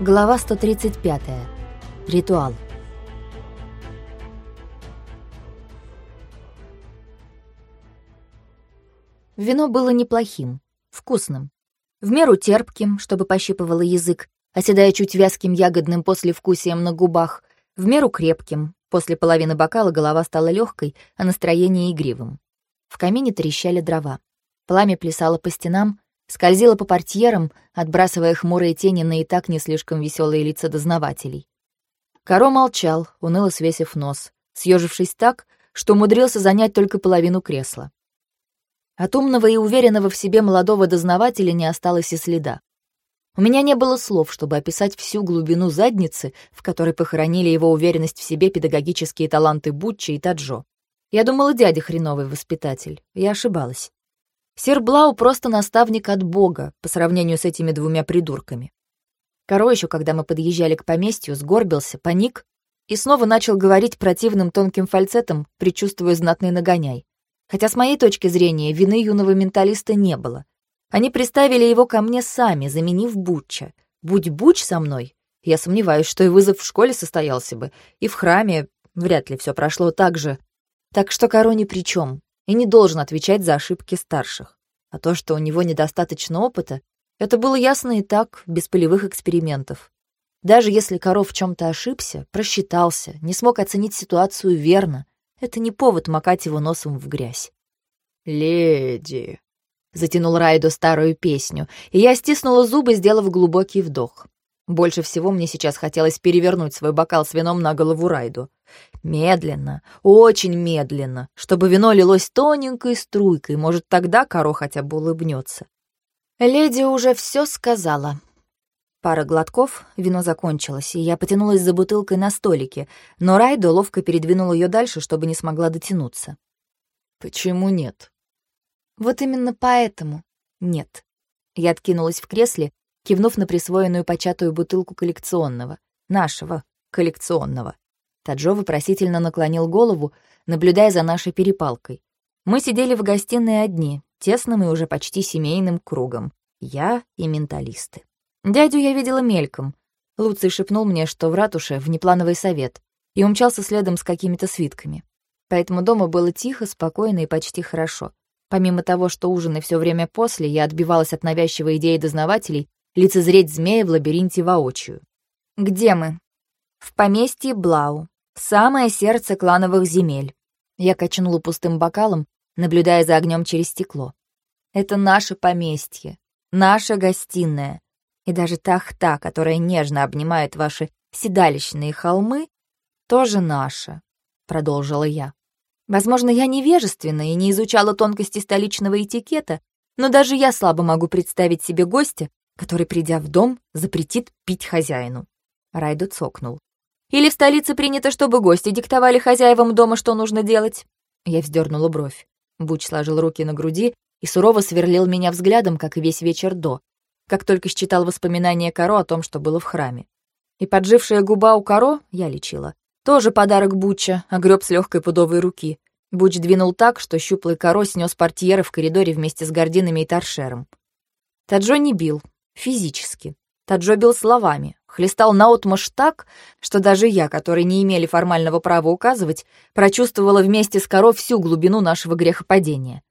Глава 135. Ритуал. Вино было неплохим, вкусным. В меру терпким, чтобы пощипывало язык, оседая чуть вязким ягодным послевкусием на губах, в меру крепким. После половины бокала голова стала легкой, а настроение игривым. В камине трещали дрова. Пламя плясало по стенам, скользила по портьерам, отбрасывая хмурые тени на и так не слишком веселые лица дознавателей. Каро молчал, уныло свесив нос, съежившись так, что умудрился занять только половину кресла. От умного и уверенного в себе молодого дознавателя не осталось и следа. У меня не было слов, чтобы описать всю глубину задницы, в которой похоронили его уверенность в себе педагогические таланты Бутча и Таджо. Я думала, дядя хреновый воспитатель. Я ошибалась. Сир Блау просто наставник от Бога по сравнению с этими двумя придурками. Коро еще, когда мы подъезжали к поместью, сгорбился, паник и снова начал говорить противным тонким фальцетом, предчувствуя знатный нагоняй. Хотя с моей точки зрения вины юного менталиста не было. Они приставили его ко мне сами, заменив Бутча. Будь Буч со мной, я сомневаюсь, что и вызов в школе состоялся бы, и в храме вряд ли все прошло так же. Так что Коро ни при чем и не должен отвечать за ошибки старших. А то, что у него недостаточно опыта, это было ясно и так, без полевых экспериментов. Даже если коров в чем-то ошибся, просчитался, не смог оценить ситуацию верно, это не повод макать его носом в грязь. «Леди», — затянул Райдо старую песню, и я стиснула зубы, сделав глубокий вдох. Больше всего мне сейчас хотелось перевернуть свой бокал с вином на голову Райду. Медленно, очень медленно, чтобы вино лилось тоненькой струйкой, может, тогда коро хотя бы улыбнется. Леди уже все сказала. Пара глотков, вино закончилось, и я потянулась за бутылкой на столике, но Райдо ловко передвинул ее дальше, чтобы не смогла дотянуться. «Почему нет?» «Вот именно поэтому нет». Я откинулась в кресле, кивнув на присвоенную початую бутылку коллекционного. Нашего коллекционного. Таджо вопросительно наклонил голову, наблюдая за нашей перепалкой. Мы сидели в гостиной одни, тесным и уже почти семейным кругом. Я и менталисты. Дядю я видела мельком. Луций шепнул мне, что в ратуше внеплановый совет, и умчался следом с какими-то свитками. Поэтому дома было тихо, спокойно и почти хорошо. Помимо того, что ужины все время после, я отбивалась от навязчивой идеи дознавателей лицезреть змея в лабиринте воочию. «Где мы?» «В поместье Блау, самое сердце клановых земель». Я качнула пустым бокалом, наблюдая за огнем через стекло. «Это наше поместье, наша гостиная, и даже тахта, которая нежно обнимает ваши седалищные холмы, тоже наша», — продолжила я. «Возможно, я невежественна и не изучала тонкости столичного этикета, но даже я слабо могу представить себе гостя, который, придя в дом, запретит пить хозяину. Райдо цокнул. Или в столице принято, чтобы гости диктовали хозяевам дома, что нужно делать? Я вздернула бровь. Буч сложил руки на груди и сурово сверлил меня взглядом, как и весь вечер до, как только считал воспоминания Каро о том, что было в храме. И поджившая губа у Каро, я лечила, тоже подарок Буча, огреб с легкой пудовой руки. Буч двинул так, что щуплый Каро снес портьеры в коридоре вместе с гординами и торшером. Таджо не бил, Физически. Таджо бил словами, хлестал наотмашь так, что даже я, который не имели формального права указывать, прочувствовала вместе с коров всю глубину нашего грехопадения.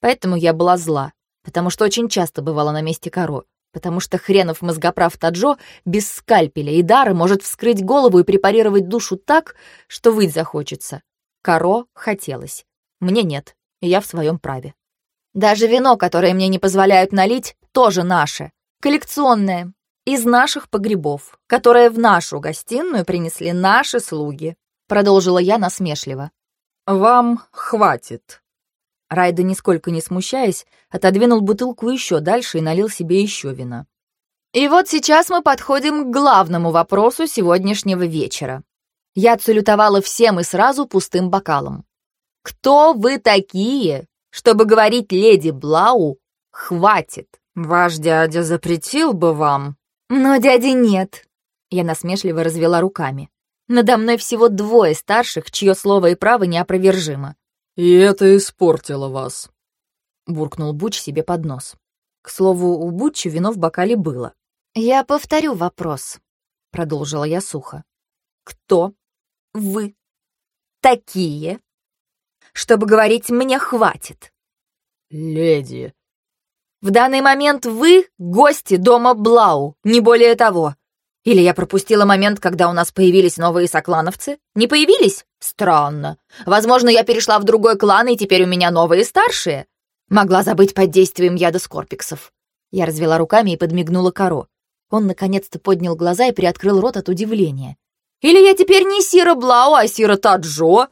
Поэтому я была зла, потому что очень часто бывала на месте коро, потому что хренов мозгоправ Таджо без скальпеля и дара может вскрыть голову и препарировать душу так, что выть захочется. Коро хотелось. Мне нет, и я в своем праве. Даже вино, которое мне не позволяют налить, тоже наше. Коллекционное, из наших погребов, которое в нашу гостиную принесли наши слуги», — продолжила я насмешливо. «Вам хватит». Райда, нисколько не смущаясь, отодвинул бутылку еще дальше и налил себе еще вина. «И вот сейчас мы подходим к главному вопросу сегодняшнего вечера». Я отсалютовала всем и сразу пустым бокалом. «Кто вы такие, чтобы говорить леди Блау «хватит»?» «Ваш дядя запретил бы вам». «Но дяди нет». Я насмешливо развела руками. Надо мной всего двое старших, чье слово и право неопровержимо. «И это испортило вас», — буркнул Буч себе под нос. К слову, у Буча вино в бокале было. «Я повторю вопрос. продолжила я сухо. Кто вы такие, чтобы говорить «мне хватит»? Леди. В данный момент вы гости дома Блау, не более того. Или я пропустила момент, когда у нас появились новые соклановцы? Не появились? Странно. Возможно, я перешла в другой клан, и теперь у меня новые старшие. Могла забыть под действием яда скорпиксов. Я развела руками и подмигнула Каро. Он наконец-то поднял глаза и приоткрыл рот от удивления. «Или я теперь не Сира Блау, а Сира Таджо?»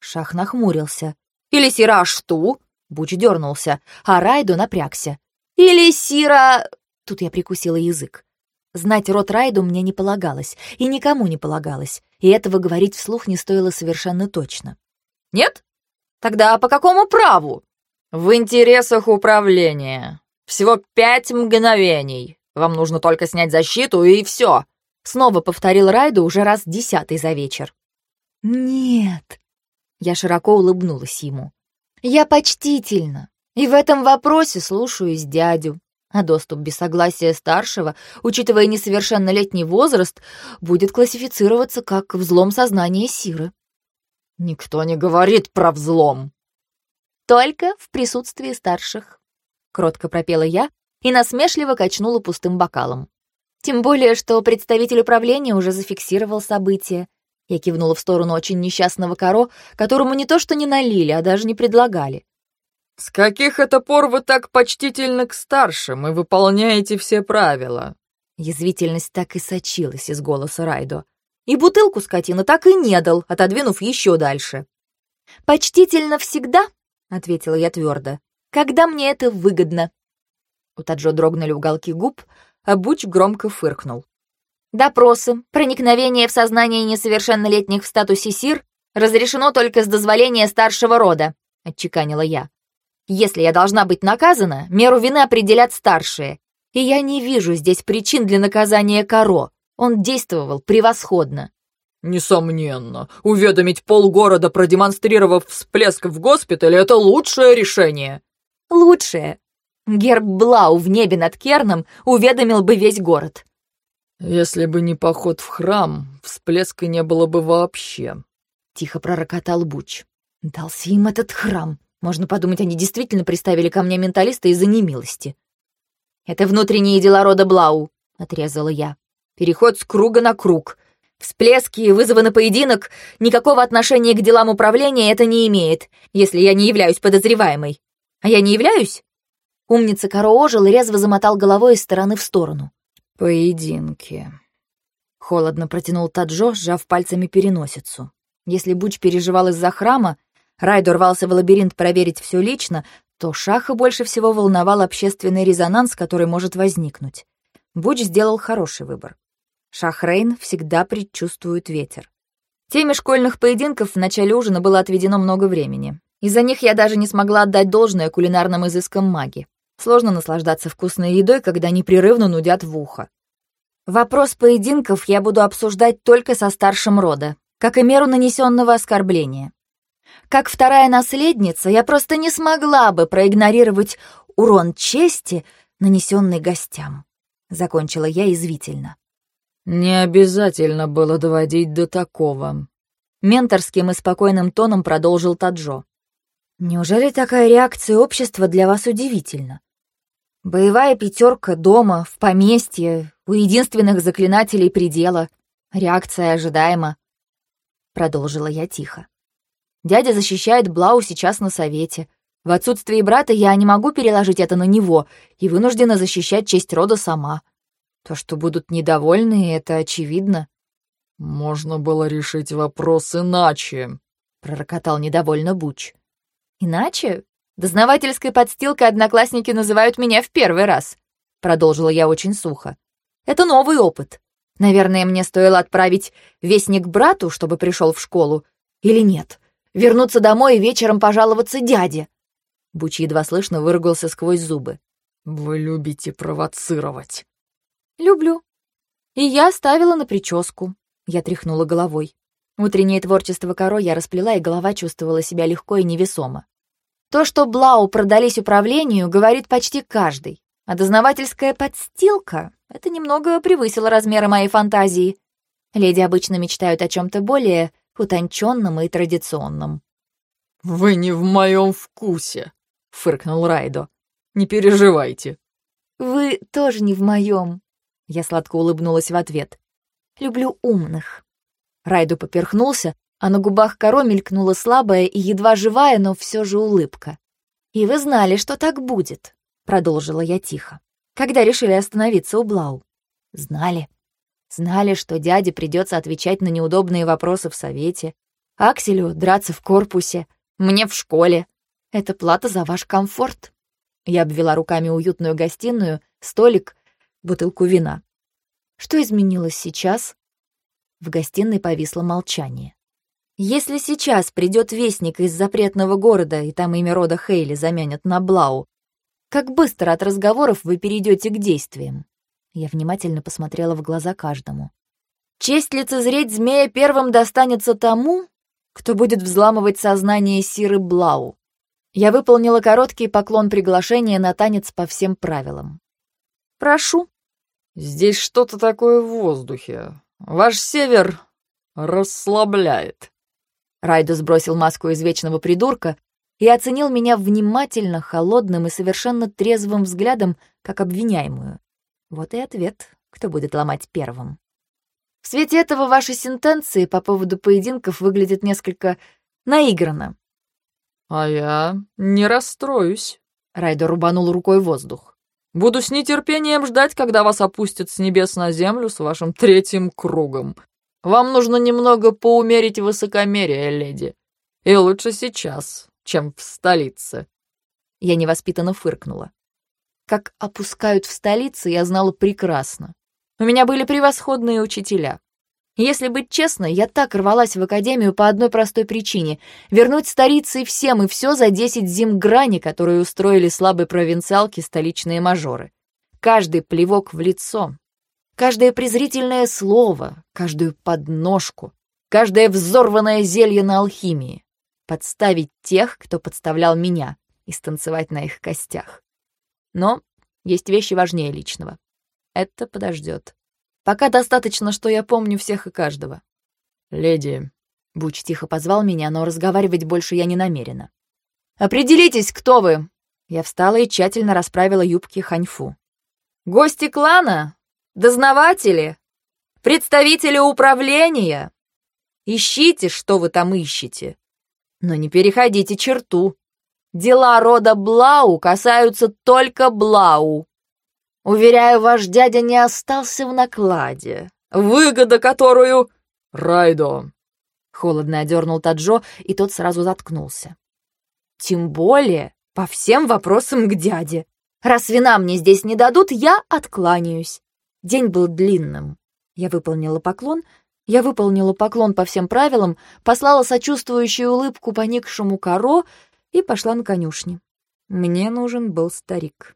Шах нахмурился. «Или Сира Ашту?» Буч дернулся, а Райду напрягся. «Или Сира...» Тут я прикусила язык. Знать род Райду мне не полагалось, и никому не полагалось, и этого говорить вслух не стоило совершенно точно. «Нет? Тогда по какому праву?» «В интересах управления. Всего пять мгновений. Вам нужно только снять защиту, и все!» Снова повторил Райду уже раз десятый за вечер. «Нет!» Я широко улыбнулась ему. «Я почтительно, и в этом вопросе слушаюсь дядю а доступ без согласия старшего, учитывая несовершеннолетний возраст, будет классифицироваться как взлом сознания Сиры. «Никто не говорит про взлом!» «Только в присутствии старших», — кротко пропела я и насмешливо качнула пустым бокалом. «Тем более, что представитель управления уже зафиксировал событие». Я кивнула в сторону очень несчастного коро, которому не то что не налили, а даже не предлагали. «С каких это пор вы так почтительны к старшим и выполняете все правила?» Язвительность так и сочилась из голоса Райдо. И бутылку скотина так и не дал, отодвинув еще дальше. «Почтительно всегда», — ответила я твердо, — «когда мне это выгодно». У Таджо дрогнули уголки губ, а Буч громко фыркнул. «Допросы, проникновение в сознание несовершеннолетних в статусе СИР разрешено только с дозволения старшего рода», — отчеканила я. Если я должна быть наказана, меру вины определят старшие. И я не вижу здесь причин для наказания Каро. Он действовал превосходно. Несомненно, уведомить полгорода, продемонстрировав всплеск в госпитале, это лучшее решение. Лучшее. Герб Блау в небе над Керном уведомил бы весь город. Если бы не поход в храм, всплеска не было бы вообще. Тихо пророкотал Буч. Дался им этот храм. Можно подумать, они действительно приставили ко мне менталиста из-за немилости. «Это внутренние дела рода Блау», — отрезала я. «Переход с круга на круг. Всплески вызовы на поединок никакого отношения к делам управления это не имеет, если я не являюсь подозреваемой. А я не являюсь?» Умница Каро ожил и резво замотал головой из стороны в сторону. «Поединки», — холодно протянул Таджо, сжав пальцами переносицу. Если Буч переживал из-за храма, Райдо рвался в лабиринт проверить все лично, то Шаха больше всего волновал общественный резонанс, который может возникнуть. Буч сделал хороший выбор. Шахрейн всегда предчувствует ветер. Теме школьных поединков в начале ужина было отведено много времени. Из-за них я даже не смогла отдать должное кулинарным изыскам маги. Сложно наслаждаться вкусной едой, когда непрерывно нудят в ухо. Вопрос поединков я буду обсуждать только со старшим рода, как и меру нанесенного оскорбления. Как вторая наследница, я просто не смогла бы проигнорировать урон чести, нанесенный гостям. Закончила я извительно. Не обязательно было доводить до такого. Менторским и спокойным тоном продолжил Таджо. Неужели такая реакция общества для вас удивительна? Боевая пятерка дома, в поместье, у единственных заклинателей предела. Реакция ожидаема. Продолжила я тихо. Дядя защищает Блау сейчас на совете. В отсутствие брата я не могу переложить это на него и вынуждена защищать честь рода сама. То, что будут недовольны, это очевидно. «Можно было решить вопрос иначе», — пророкотал недовольно Буч. «Иначе? Дознавательской подстилкой одноклассники называют меня в первый раз», — продолжила я очень сухо. «Это новый опыт. Наверное, мне стоило отправить вестник брату, чтобы пришел в школу, или нет?» Вернуться домой и вечером пожаловаться дяде. Буч едва слышно выругался сквозь зубы. «Вы любите провоцировать». «Люблю». И я ставила на прическу. Я тряхнула головой. Утреннее творчество коро я расплела, и голова чувствовала себя легко и невесомо. То, что Блау продались управлению, говорит почти каждый. А дознавательская подстилка — это немного превысило размеры моей фантазии. Леди обычно мечтают о чем-то более утонченном и традиционном. «Вы не в моем вкусе», — фыркнул Райдо. «Не переживайте». «Вы тоже не в моем», — я сладко улыбнулась в ответ. «Люблю умных». Райдо поперхнулся, а на губах Коро мелькнула слабая и едва живая, но все же улыбка. «И вы знали, что так будет», — продолжила я тихо. «Когда решили остановиться у Блау?» «Знали. Знали, что дяде придется отвечать на неудобные вопросы в совете, Акселю драться в корпусе, мне в школе. Это плата за ваш комфорт». Я обвела руками уютную гостиную, столик, бутылку вина. «Что изменилось сейчас?» В гостиной повисло молчание. Если сейчас придет вестник из запретного города, и там имя рода Хейли заменят на Блау, как быстро от разговоров вы перейдете к действиям? Я внимательно посмотрела в глаза каждому. Честь лицезреть змея первым достанется тому, кто будет взламывать сознание Сиры Блау. Я выполнила короткий поклон приглашения на танец по всем правилам. «Прошу». «Здесь что-то такое в воздухе. Ваш север расслабляет». Райдо сбросил маску извечного придурка и оценил меня внимательно, холодным и совершенно трезвым взглядом, как обвиняемую. Вот и ответ, кто будет ломать первым. В свете этого ваши сентенции по поводу поединков выглядят несколько наигранно. «А я не расстроюсь», — Райдо рубанул рукой воздух. «Буду с нетерпением ждать, когда вас опустят с небес на землю с вашим третьим кругом. Вам нужно немного поумерить высокомерие, леди. И лучше сейчас, чем в столице». Я невоспитанно фыркнула. Как опускают в столице, я знала прекрасно. У меня были превосходные учителя. Если быть честной, я так рвалась в академию по одной простой причине — вернуть старицы всем и все за десять зим грани, которые устроили слабой провинциалки столичные мажоры. Каждый плевок в лицо, Каждое презрительное слово, каждую подножку, каждое взорванное зелье на алхимии. Подставить тех, кто подставлял меня, и станцевать на их костях. Но есть вещи важнее личного. Это подождет. Пока достаточно, что я помню всех и каждого. «Леди», — Буч тихо позвал меня, но разговаривать больше я не намерена. «Определитесь, кто вы!» Я встала и тщательно расправила юбки ханьфу. «Гости клана Дознаватели? Представители управления? Ищите, что вы там ищете. Но не переходите черту. Дела рода Блау касаются только Блау. Уверяю, ваш дядя не остался в накладе. Выгода, которую... Райдо. Холодно одернул Таджо, и тот сразу заткнулся. Тем более по всем вопросам к дяде. Раз вина мне здесь не дадут, я откланяюсь. День был длинным. Я выполнила поклон, я выполнила поклон по всем правилам, послала сочувствующую улыбку поникшему коро и пошла на конюшни. Мне нужен был старик.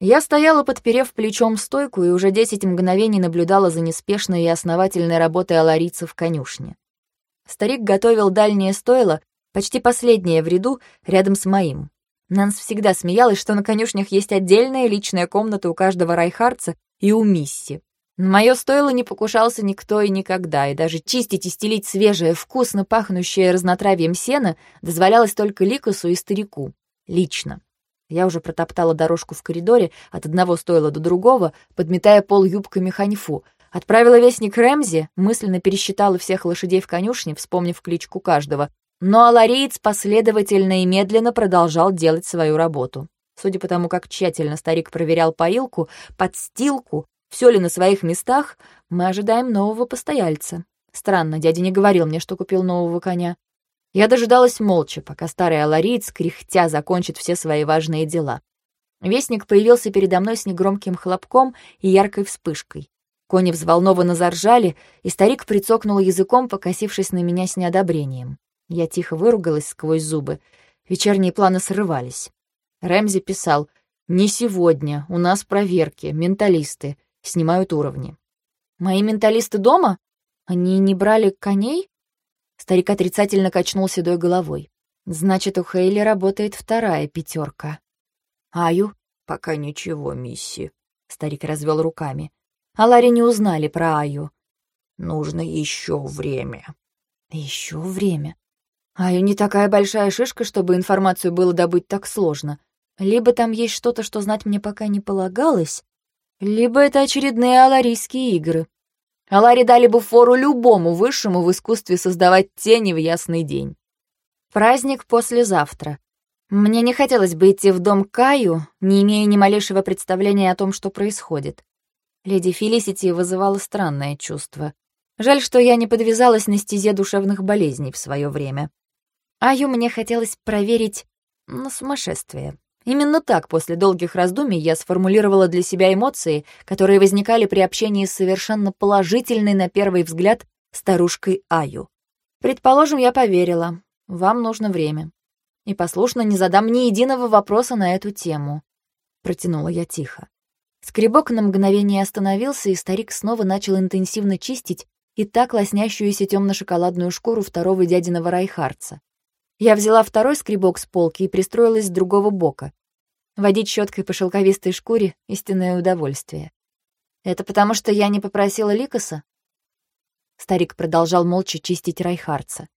Я стояла, подперев плечом стойку, и уже десять мгновений наблюдала за неспешной и основательной работой аларица в конюшне. Старик готовил дальнее стойло, почти последнее в ряду, рядом с моим. Нанс всегда смеялась, что на конюшнях есть отдельная личная комната у каждого райхарца, и у Мисси. На мое стойло не покушался никто и никогда, и даже чистить и стелить свежее, вкусно пахнущее разнотравьем сено дозволялось только Ликусу и старику. Лично. Я уже протоптала дорожку в коридоре от одного стойла до другого, подметая пол юбками ханьфу. Отправила вестник Рэмзи, мысленно пересчитала всех лошадей в конюшне, вспомнив кличку каждого. Но алариец последовательно и медленно продолжал делать свою работу. Судя по тому, как тщательно старик проверял поилку, подстилку, все ли на своих местах, мы ожидаем нового постояльца. Странно, дядя не говорил мне, что купил нового коня. Я дожидалась молча, пока старый алариец, кряхтя, закончит все свои важные дела. Вестник появился передо мной с негромким хлопком и яркой вспышкой. Кони взволнованно заржали, и старик прицокнул языком, покосившись на меня с неодобрением. Я тихо выругалась сквозь зубы. Вечерние планы срывались. Рэмзи писал «Не сегодня, у нас проверки, менталисты, снимают уровни». «Мои менталисты дома? Они не брали коней?» Старик отрицательно качнул седой головой. «Значит, у Хейли работает вторая пятерка. «Аю?» «Пока ничего, мисси», — старик развел руками. А Ларри не узнали про Аю. Нужно еще время. Еще время. Аю не такая большая шишка, чтобы информацию было добыть так сложно. Либо там есть что-то, что знать мне пока не полагалось, либо это очередные аларийские игры. Алари дали бы фору любому высшему в искусстве создавать тени в ясный день. Праздник послезавтра. Мне не хотелось бы идти в дом Каю, не имея ни малейшего представления о том, что происходит. Леди Фелисити вызывала странное чувство. Жаль, что я не подвязалась на стезе душевных болезней в свое время. Аю мне хотелось проверить на сумасшествие. Именно так после долгих раздумий я сформулировала для себя эмоции, которые возникали при общении с совершенно положительной на первый взгляд старушкой Аю. Предположим, я поверила. Вам нужно время. И послушно не задам ни единого вопроса на эту тему. Протянула я тихо. Скребок на мгновение остановился, и старик снова начал интенсивно чистить и так лоснящуюся темно-шоколадную шкуру второго дядиного Райхарца. Я взяла второй скребок с полки и пристроилась с другого бока. Водить щеткой по шелковистой шкуре — истинное удовольствие. «Это потому, что я не попросила Ликоса?» Старик продолжал молча чистить Райхарца.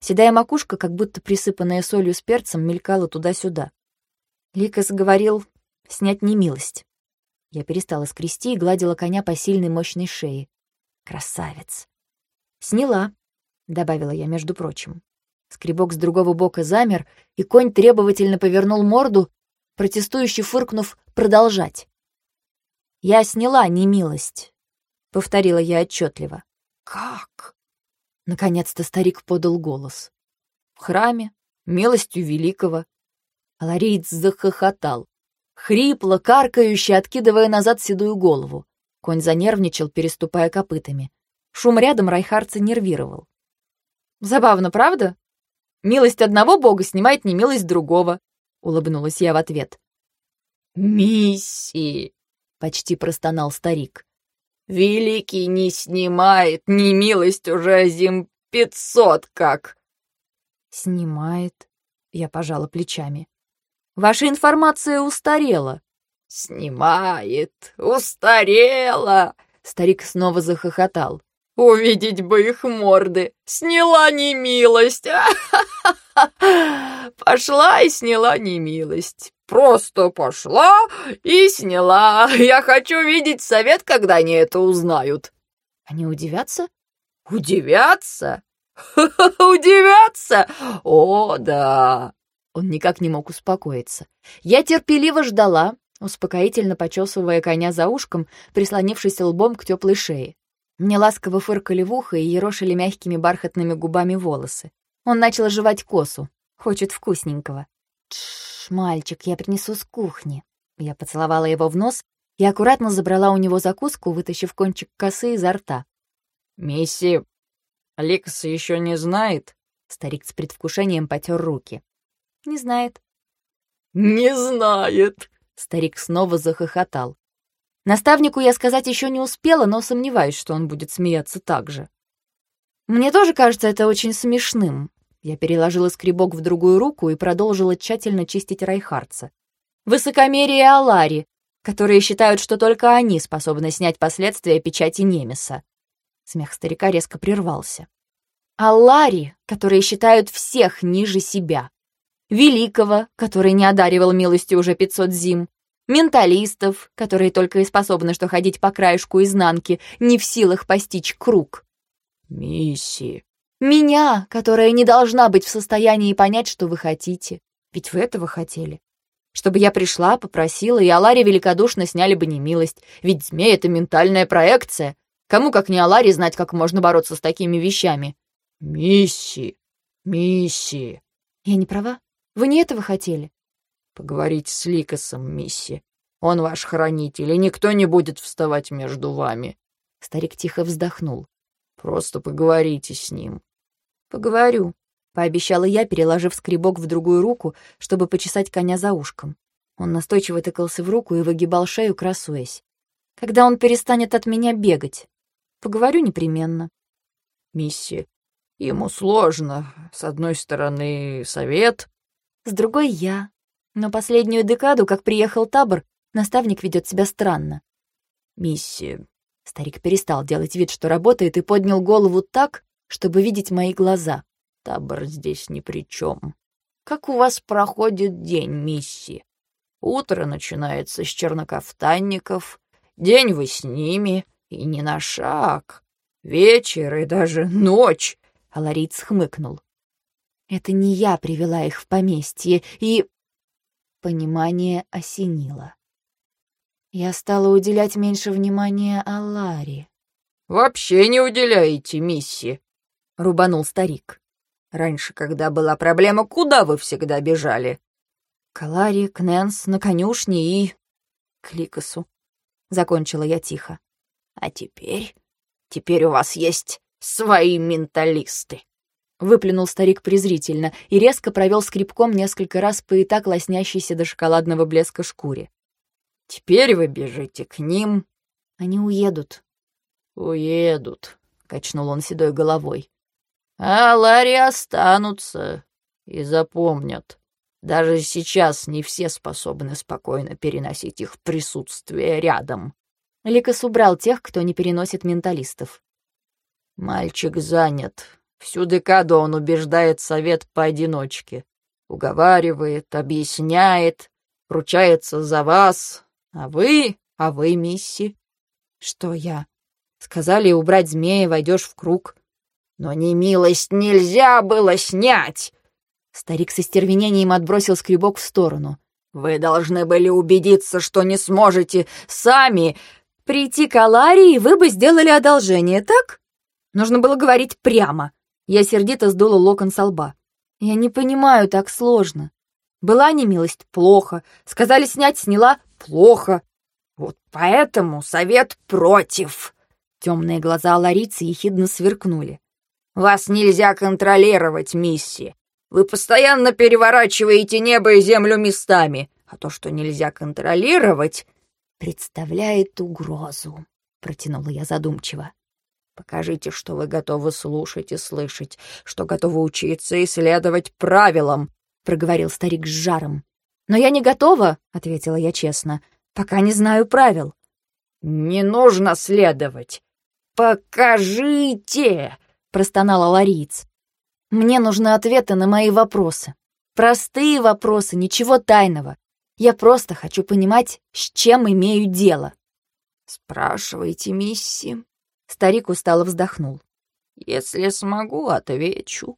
Седая макушка, как будто присыпанная солью с перцем, мелькала туда-сюда. Ликос говорил снять немилость. Я перестала скрести и гладила коня по сильной мощной шее. Красавец. «Сняла», — добавила я, между прочим. Скребок с другого бока замер, и конь требовательно повернул морду, протестующе фыркнув «продолжать». «Я сняла немилость», — повторила я отчетливо. «Как?» Наконец-то старик подал голос. «В храме, милостью великого». Алариец захохотал, хрипло, каркающе, откидывая назад седую голову. Конь занервничал, переступая копытами. Шум рядом Райхарца нервировал. «Забавно, правда?» Милость одного бога снимает немилость другого», — улыбнулась я в ответ. «Мисси!» — почти простонал старик. «Великий не снимает немилость уже зим пятьсот как!» «Снимает», — я пожала плечами. «Ваша информация устарела». «Снимает, устарела!» Старик снова захохотал. Увидеть бы их морды. Сняла немилость. Пошла и сняла немилость. Просто пошла и сняла. Я хочу видеть совет, когда они это узнают. Они удивятся? Удивятся? Удивятся? О, да. Он никак не мог успокоиться. Я терпеливо ждала, успокоительно почесывая коня за ушком, прислонившись лбом к теплой шее. Мне ласково фыркали в ухо и ерошили мягкими бархатными губами волосы. Он начал жевать косу. Хочет вкусненького. «Тш, мальчик, я принесу с кухни». Я поцеловала его в нос и аккуратно забрала у него закуску, вытащив кончик косы изо рта. «Мисси, Алекса еще не знает?» Старик с предвкушением потер руки. «Не знает». «Не знает!» Старик снова захохотал. Наставнику я сказать еще не успела, но сомневаюсь, что он будет смеяться так же. Мне тоже кажется это очень смешным. Я переложила скребок в другую руку и продолжила тщательно чистить Райхарца. Высокомерие Алари, которые считают, что только они способны снять последствия печати Немеса. Смех старика резко прервался. Аллари, которые считают всех ниже себя. Великого, который не одаривал милостью уже пятьсот зим менталистов, которые только и способны что ходить по краешку изнанки, не в силах постичь круг. Мисси. Меня, которая не должна быть в состоянии понять, что вы хотите. Ведь вы этого хотели. Чтобы я пришла, попросила, и Аларе великодушно сняли бы немилость. Ведь змея — это ментальная проекция. Кому, как не Аларе, знать, как можно бороться с такими вещами? Мисси, мисси. Я не права? Вы не этого хотели? Поговорите с Ликосом, мисси. Он ваш хранитель, и никто не будет вставать между вами. Старик тихо вздохнул. Просто поговорите с ним. Поговорю, пообещала я, переложив скребок в другую руку, чтобы почесать коня за ушком. Он настойчиво тыкался в руку и выгибал шею, красуясь. Когда он перестанет от меня бегать? Поговорю непременно. Мисси, ему сложно. С одной стороны, совет. С другой — я. Но последнюю декаду, как приехал табор, наставник ведет себя странно. «Мисси, Старик перестал делать вид, что работает, и поднял голову так, чтобы видеть мои глаза. Табор здесь ни при чем. Как у вас проходит день, мисси? Утро начинается с чернокафтанников, день вы с ними, и не на шаг. Вечер и даже ночь, — Алариц хмыкнул. Это не я привела их в поместье, и... Понимание осенило. Я стала уделять меньше внимания Аларе. «Вообще не уделяете, мисси», — рубанул старик. «Раньше, когда была проблема, куда вы всегда бежали?» «К Аларе, к Нэнс, на конюшне и... к Ликосу», — закончила я тихо. «А теперь? Теперь у вас есть свои менталисты», — выплюнул старик презрительно и резко провел скребком несколько раз по и так лоснящейся до шоколадного блеска шкуре. Теперь вы бежите к ним. Они уедут. Уедут, качнул он седой головой. А Ларри останутся и запомнят. Даже сейчас не все способны спокойно переносить их присутствие рядом. Ликас убрал тех, кто не переносит менталистов. Мальчик занят. Всю декаду он убеждает совет поодиночке. Уговаривает, объясняет, ручается за вас, а вы, а вы, мисси? Что я? Сказали убрать змея, войдешь в круг. Но не милость нельзя было снять. Старик со стервенением отбросил скребок в сторону. Вы должны были убедиться, что не сможете сами прийти к Аларии, вы бы сделали одолжение, так? Нужно было говорить прямо. Я сердито сдула локон со лба. Я не понимаю, так сложно. Была немилость — плохо. Сказали снять — сняла — плохо. Вот поэтому совет против. Темные глаза Ларицы ехидно сверкнули. Вас нельзя контролировать, мисси. Вы постоянно переворачиваете небо и землю местами, а то, что нельзя контролировать, представляет угрозу, протянула я задумчиво. Покажите, что вы готовы слушать и слышать, что готовы учиться и следовать правилам, — проговорил старик с жаром. «Но я не готова», — ответила я честно, — «пока не знаю правил». «Не нужно следовать. Покажите!» — простонала Лариц. «Мне нужны ответы на мои вопросы. Простые вопросы, ничего тайного. Я просто хочу понимать, с чем имею дело». «Спрашивайте, мисси». Старик устало вздохнул. «Если смогу, отвечу.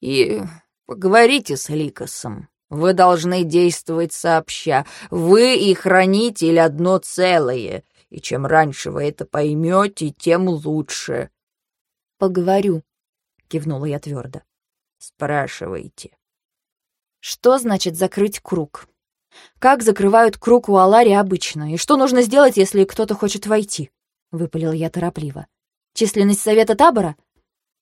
И Поговорите с Ликосом. Вы должны действовать сообща. Вы и хранитель одно целое. И чем раньше вы это поймете, тем лучше. Поговорю, кивнула я твердо. Спрашивайте. Что значит закрыть круг? Как закрывают круг у Алари обычно? И что нужно сделать, если кто-то хочет войти? Выпалила я торопливо. Численность совета табора?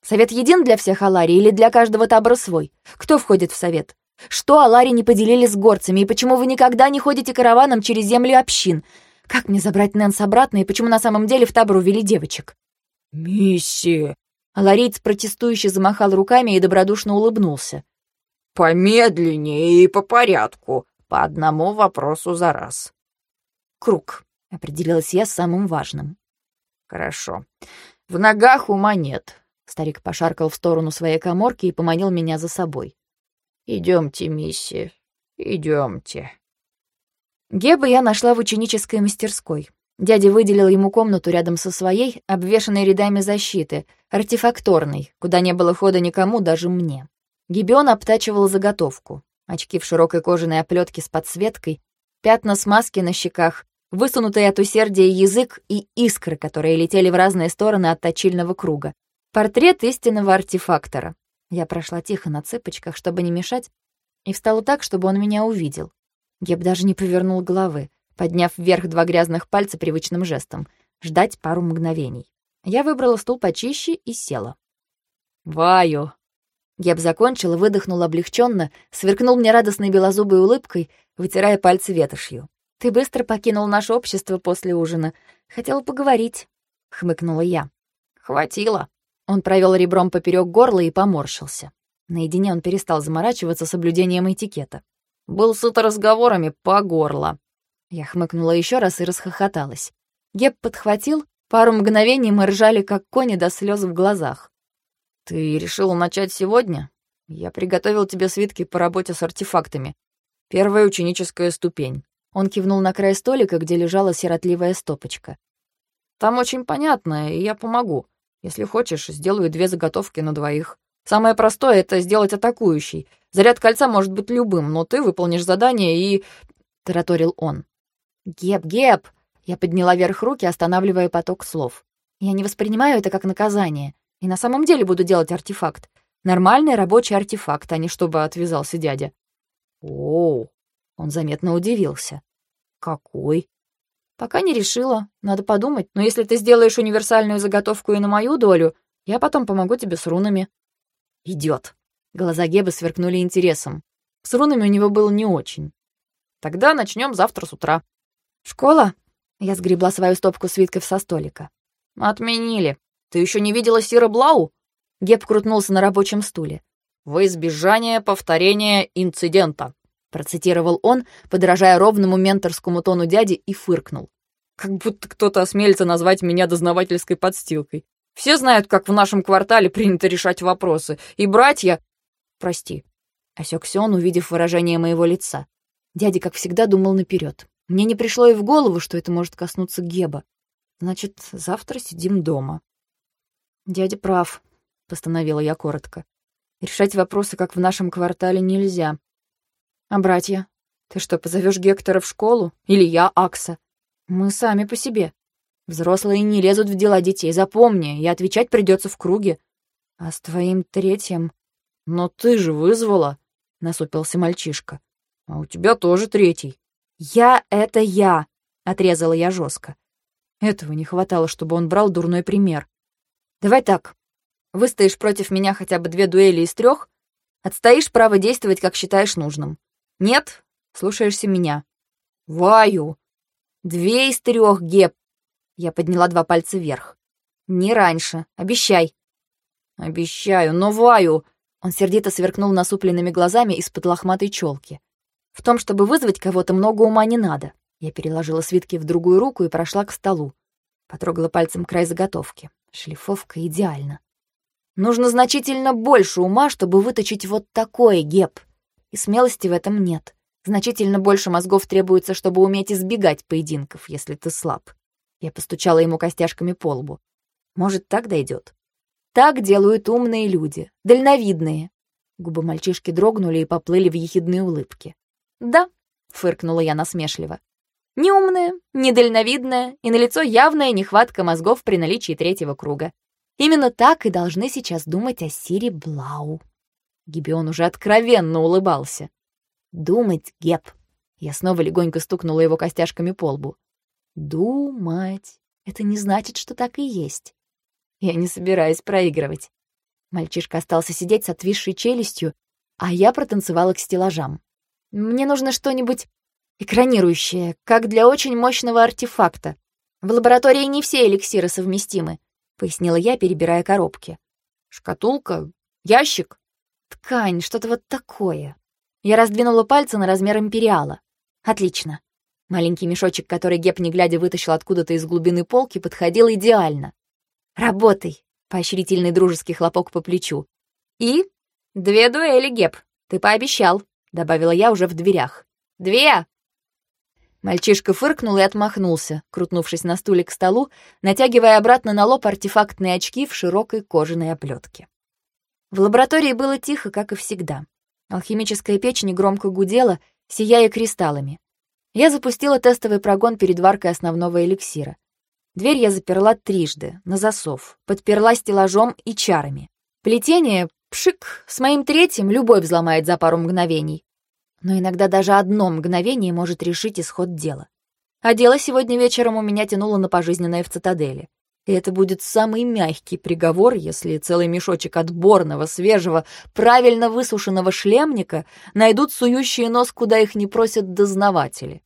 Совет един для всех Алари или для каждого табора свой? Кто входит в совет? Что Алари не поделили с горцами, и почему вы никогда не ходите караваном через земли общин? Как мне забрать Нэнс обратно, и почему на самом деле в табор увели девочек? «Миссия!» Алариец протестующе замахал руками и добродушно улыбнулся. «Помедленнее и по порядку, по одному вопросу за раз». «Круг», — определилась я самым важным. «Хорошо. В ногах ума нет. Старик пошаркал в сторону своей коморки и поманил меня за собой. «Идемте, мисси, идемте». Геба я нашла в ученической мастерской. Дядя выделил ему комнату рядом со своей, обвешанной рядами защиты, артефакторной, куда не было хода никому, даже мне. Гибион обтачивал заготовку. Очки в широкой кожаной оплетке с подсветкой, пятна смазки на щеках, высунутый от усердия язык и искры, которые летели в разные стороны от точильного круга. Портрет истинного артефактора. Я прошла тихо на цыпочках, чтобы не мешать, и встала так, чтобы он меня увидел. Геб даже не повернул головы, подняв вверх два грязных пальца привычным жестом. Ждать пару мгновений. Я выбрала стул почище и села. «Ваю!» Геб закончил выдохнул облегченно, сверкнул мне радостной белозубой улыбкой, вытирая пальцы ветошью. «Ты быстро покинул наше общество после ужина. Хотела поговорить», — хмыкнула я. «Хватило», он провел ребром поперек горла и поморщился. Наедине он перестал заморачиваться соблюдением этикета. «Был сыт разговорами по горло». Я хмыкнула еще раз и расхохоталась. Геб подхватил, Пару мгновений мы ржали, как кони до слез в глазах. «Ты решил начать сегодня? Я приготовил тебе свитки по работе с артефактами. Первая ученическая ступень». Он кивнул на край столика, где лежала сиротливая стопочка. «Там очень понятно, и я помогу. Если хочешь, сделаю две заготовки на двоих. Самое простое — это сделать атакующий. Заряд кольца может быть любым, но ты выполнишь задание и...» — тараторил он. «Геп, Геп!» Я подняла вверх руки, останавливая поток слов. «Я не воспринимаю это как наказание. И на самом деле буду делать артефакт. Нормальный рабочий артефакт, а не чтобы отвязался дядя». «Оу!» Он заметно удивился. «Какой?» «Пока не решила. Надо подумать. Но если ты сделаешь универсальную заготовку и на мою долю, я потом помогу тебе с рунами». «Идёт». Глаза Геба сверкнули интересом. С рунами у него было не очень. «Тогда начнем завтра с утра». «Школа?» Я сгребла свою стопку свитков со столика. «Отменили. Ты еще не видела Сира Блау?» Геб крутнулся на рабочем стуле. «Во избежание повторения инцидента», процитировал он, подражая ровному менторскому тону дяди, и фыркнул. «Как будто кто-то осмелится назвать меня дознавательской подстилкой. Все знают, как в нашем квартале принято решать вопросы, и братья...» «Прости», — осекся он, увидев выражение моего лица. Дядя, как всегда, думал наперед. Мне не пришло и в голову, что это может коснуться Геба. Значит, завтра сидим дома. Дядя прав, постановила я коротко. Решать вопросы, как в нашем квартале, нельзя. А братья? Ты что, позовешь Гектора в школу? Или я, Акса? Мы сами по себе. Взрослые не лезут в дела детей, запомни, и отвечать придется в круге. А с твоим третьим... Но ты же вызвала, насупился мальчишка. А у тебя тоже третий. «Я — это я!» — отрезала я жестко. Этого не хватало, чтобы он брал дурной пример. «Давай так. Выстоишь против меня хотя бы две дуэли из трех, отстоишь право действовать, как считаешь нужным. Нет, слушаешься меня. Ваю. Две из трех, Геп. Я подняла два пальца вверх. Не раньше. Обещай. Обещаю, но Ваю. Он сердито сверкнул насупленными глазами из-под лохматой челки. В том, чтобы вызвать кого-то, много ума не надо. Я переложила свитки в другую руку и прошла к столу. Потрогала пальцем край заготовки. Шлифовка идеально. Нужно значительно больше ума, чтобы выточить вот такой геп. И смелости в этом нет. Значительно больше мозгов требуется, чтобы уметь избегать поединков, если ты слаб. Я постучала ему костяшками по лбу. Может, так дойдет. Так делают умные люди, дальновидные. Губы мальчишки дрогнули и поплыли в ехидные улыбки. «Да», — фыркнула я насмешливо. «Неумная, недальновидная и налицо явная нехватка мозгов при наличии третьего круга. Именно так и должны сейчас думать о Сири Блау». Гибион уже откровенно улыбался. «Думать, Геп!» Я снова легонько стукнула его костяшками по лбу. «Думать! Это не значит, что так и есть. Я не собираюсь проигрывать». Мальчишка остался сидеть с отвисшей челюстью, а я протанцевала к стеллажам. Мне нужно что-нибудь экранирующее, как для очень мощного артефакта. В лаборатории не все эликсиры совместимы, пояснила я, перебирая коробки. Шкатулка, ящик, ткань, что-то вот такое. Я раздвинула пальцы на размер империала. Отлично. Маленький мешочек, который Геп не глядя вытащил откуда-то из глубины полки, подходил идеально. Работай, поощрительный дружеский хлопок по плечу. И две дуэли, Геп. Ты пообещал добавила я уже в дверях. «Две!» Мальчишка фыркнул и отмахнулся, крутнувшись на стуле к столу, натягивая обратно на лоб артефактные очки в широкой кожаной оплетке. В лаборатории было тихо, как и всегда. Алхимическая печь негромко гудела, сияя кристаллами. Я запустила тестовый прогон перед варкой основного эликсира. Дверь я заперла трижды, на засов, подперла стеллажом и чарами. Плетение Пшик, с моим третьим любой взломает за пару мгновений. Но иногда даже одно мгновение может решить исход дела. А дело сегодня вечером у меня тянуло на пожизненное в цитадели. И это будет самый мягкий приговор, если целый мешочек отборного, свежего, правильно высушенного шлемника найдут сующие нос, куда их не просят дознаватели.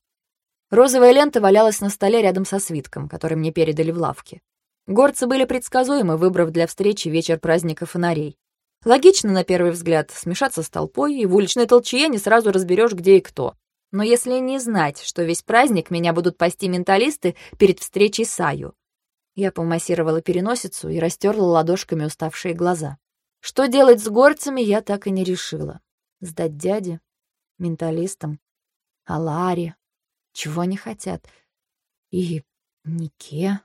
Розовая лента валялась на столе рядом со свитком, который мне передали в лавке. Горцы были предсказуемы, выбрав для встречи вечер праздника фонарей. Логично, на первый взгляд, смешаться с толпой, и в уличной толчье не сразу разберешь, где и кто. Но если не знать, что весь праздник меня будут пасти менталисты перед встречей с Аю, Я помассировала переносицу и растерла ладошками уставшие глаза. Что делать с горцами, я так и не решила. Сдать дяде, менталистам, Аларе, чего они хотят. И Нике.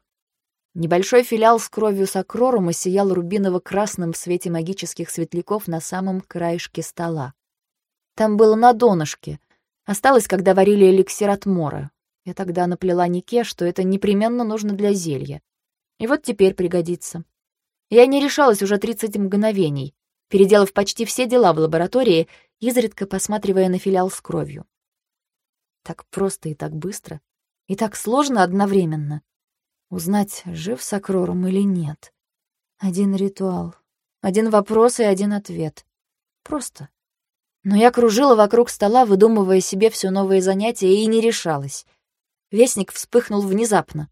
Небольшой филиал с кровью Сакрорума сиял рубиново-красным в свете магических светляков на самом краешке стола. Там было на донышке. Осталось, когда варили эликсир от мора. Я тогда наплела Нике, что это непременно нужно для зелья. И вот теперь пригодится. Я не решалась уже 30 мгновений, переделав почти все дела в лаборатории, изредка посматривая на филиал с кровью. Так просто и так быстро, и так сложно одновременно. Узнать, жив Сакрорум или нет. Один ритуал, один вопрос и один ответ. Просто. Но я кружила вокруг стола, выдумывая себе все новые занятия, и не решалась. Вестник вспыхнул внезапно.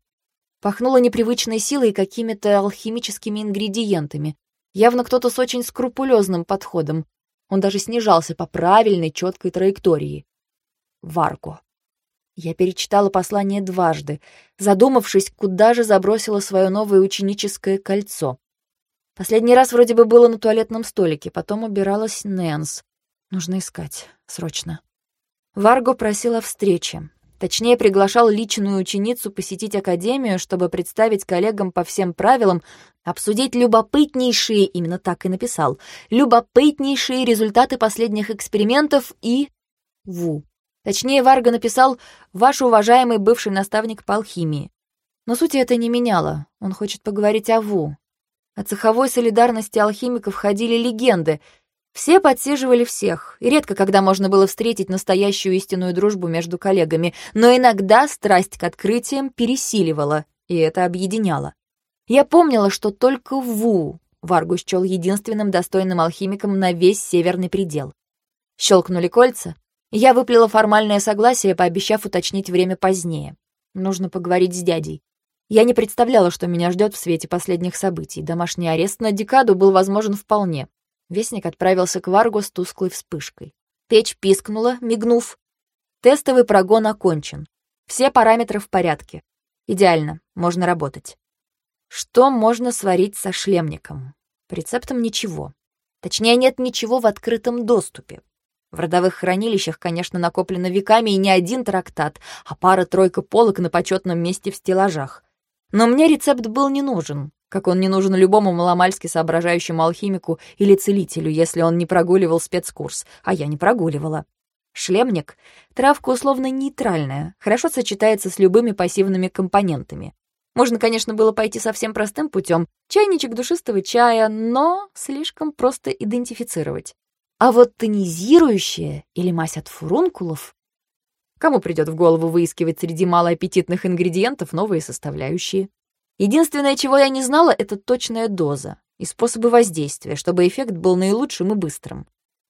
Пахнуло непривычной силой и какими-то алхимическими ингредиентами. Явно кто-то с очень скрупулезным подходом. Он даже снижался по правильной, четкой траектории. Варго. Я перечитала послание дважды, задумавшись, куда же забросила свое новое ученическое кольцо. Последний раз вроде бы было на туалетном столике, потом убиралась Нэнс. Нужно искать. Срочно. Варго просил о встрече. Точнее, приглашал личную ученицу посетить академию, чтобы представить коллегам по всем правилам, обсудить любопытнейшие, именно так и написал, любопытнейшие результаты последних экспериментов и... Ву. Точнее, Варга написал «Ваш уважаемый бывший наставник по алхимии». Но сути это не меняло. Он хочет поговорить о ВУ. О цеховой солидарности алхимиков ходили легенды. Все подсиживали всех, и редко когда можно было встретить настоящую истинную дружбу между коллегами, но иногда страсть к открытиям пересиливала, и это объединяло. Я помнила, что только Ву Варгу счел единственным достойным алхимиком на весь северный предел. Щелкнули кольца, я выплела формальное согласие, пообещав уточнить время позднее. Нужно поговорить с дядей. Я не представляла, что меня ждет в свете последних событий. Домашний арест на декаду был возможен вполне. Вестник отправился к Варгу с тусклой вспышкой. Печь пискнула, мигнув. Тестовый прогон окончен. Все параметры в порядке. Идеально, можно работать. Что можно сварить со шлемником? По рецептам ничего. Точнее, нет ничего в открытом доступе. В родовых хранилищах, конечно, накоплено веками и не один трактат, а пара-тройка полок на почетном месте в стеллажах. Но мне рецепт был не нужен, как он не нужен любому маломальски соображающему алхимику или целителю, если он не прогуливал спецкурс, а я не прогуливала. Шлемник — травка условно нейтральная, хорошо сочетается с любыми пассивными компонентами. Можно, конечно, было пойти совсем простым путем, чайничек душистого чая, но слишком просто идентифицировать. А вот тонизирующее или мазь от фурункулов... Кому придет в голову выискивать среди малоаппетитных ингредиентов новые составляющие? Единственное, чего я не знала, это точная доза и способы воздействия, чтобы эффект был наилучшим и быстрым.